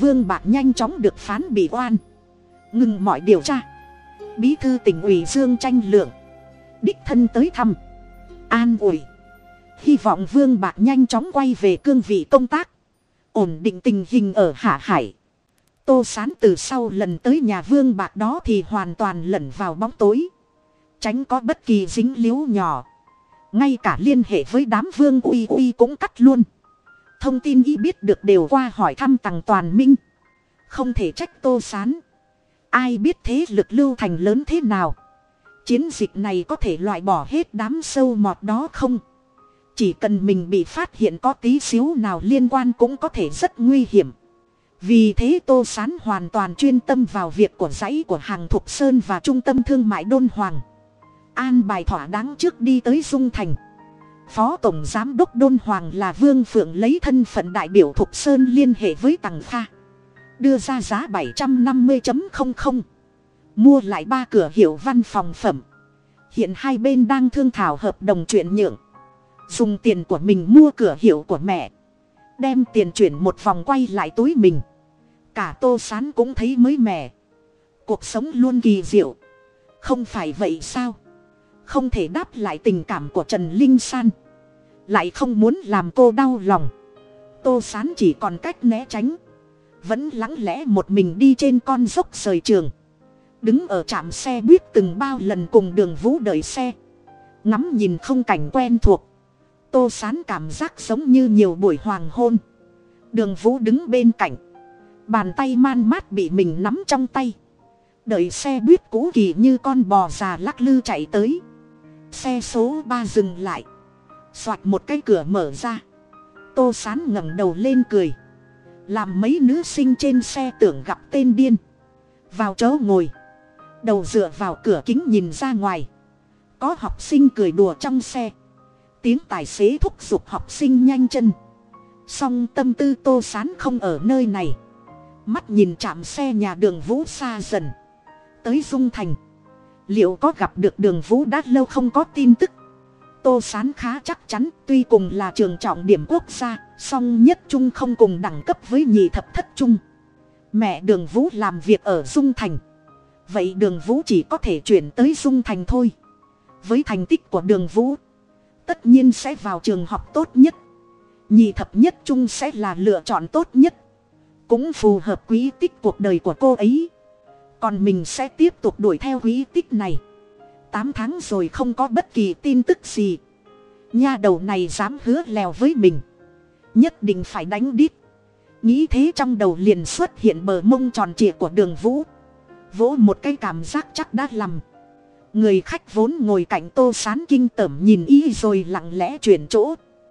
Vương bạc nhanh chóng được phán bị oan ngừng mọi điều tra. Bí thư tỉnh ủy dương tranh lượng. Đích thân tới thăm. An ủi. Hy vọng vương bạc nhanh chóng quay về cương vị công tác. Ổn định tình hình ở hạ hải. Tô sán từ sau lần tới nhà vương bạc đó thì hoàn toàn lẩn vào bóng tối. Tránh có bất kỳ dính líu nhỏ. Ngay cả liên hệ với đám vương uy uy cũng cắt luôn. Thông tin y biết được đều qua hỏi thăm tằng toàn minh. Không thể trách tô sán ai biết thế lực lưu thành lớn thế nào? Chiến dịch này có thể loại bỏ hết đám sâu mọt đó không? Chỉ cần mình bị phát hiện có tí xíu nào liên quan cũng có thể rất nguy hiểm. Vì thế tô sán hoàn toàn chuyên tâm vào việc của dãy của hàng thục sơn và trung tâm thương mại đôn hoàng. An bài thỏa đáng trước đi tới dung thành. Phó tổng giám đốc đôn hoàng là vương phượng lấy thân phận đại biểu thục sơn liên hệ với tằng kha đưa ra giá bảy trăm năm mươi mua lại ba cửa hiệu văn phòng phẩm. Hiện hai bên đang thương thảo hợp đồng chuyển nhượng. Dùng tiền của mình mua cửa hiệu của mẹ. Đem tiền chuyển một vòng quay lại túi mình. Cả tô sán cũng thấy mới mẻ. Cuộc sống luôn kỳ diệu. Không phải vậy sao? Không thể đáp lại tình cảm của trần linh san. Lại không muốn làm cô đau lòng. Tô sán chỉ còn cách né tránh vẫn lắng lẽ một mình đi trên con dốc rời trường. Đứng ở trạm xe buýt từng bao lần cùng đường vũ đợi xe. Ngắm nhìn không cảnh quen thuộc. Tô sán cảm giác giống như nhiều buổi hoàng hôn. Đường vũ đứng bên cạnh. Bàn tay man mát bị mình nắm trong tay. Đợi xe buýt cũ kỳ như con bò già lắc lư chạy tới. Xe số ba dừng lại. Soạt một cái cửa mở ra. Tô sán ngẩng đầu lên cười làm mấy nữ sinh trên xe tưởng gặp tên điên. Vào chỗ ngồi. Đầu dựa vào cửa kính nhìn ra ngoài. Có học sinh cười đùa trong xe. Tiếng tài xế thúc giục học sinh nhanh chân. Song tâm tư tô sán không ở nơi này. Mắt nhìn chạm xe nhà đường vũ xa dần. Tới dung thành. Liệu có gặp được đường vũ đã lâu không có tin tức? Tô sán khá chắc chắn, tuy cùng là trường trọng điểm quốc gia, song nhất trung không cùng đẳng cấp với nhị thập thất trung. Mẹ đường vũ làm việc ở dung thành. Vậy đường vũ chỉ có thể chuyển tới dung thành thôi. Với thành tích của đường vũ, tất nhiên sẽ vào trường học tốt nhất. Nhị thập nhất trung sẽ là lựa chọn tốt nhất. Cũng phù hợp quý tích cuộc đời của cô ấy. Còn mình sẽ tiếp tục đuổi theo quý tích này tám tháng rồi không có bất kỳ tin tức gì. Nha đầu này dám hứa lèo với mình. Nhất định phải đánh đít. Nghĩ thế trong đầu liền xuất hiện bờ mông tròn trịa của đường vũ. Vỗ một cái cảm giác chắc đã lầm. Người khách vốn ngồi cạnh tô sán kinh tởm nhìn y rồi lặng lẽ chuyển chỗ.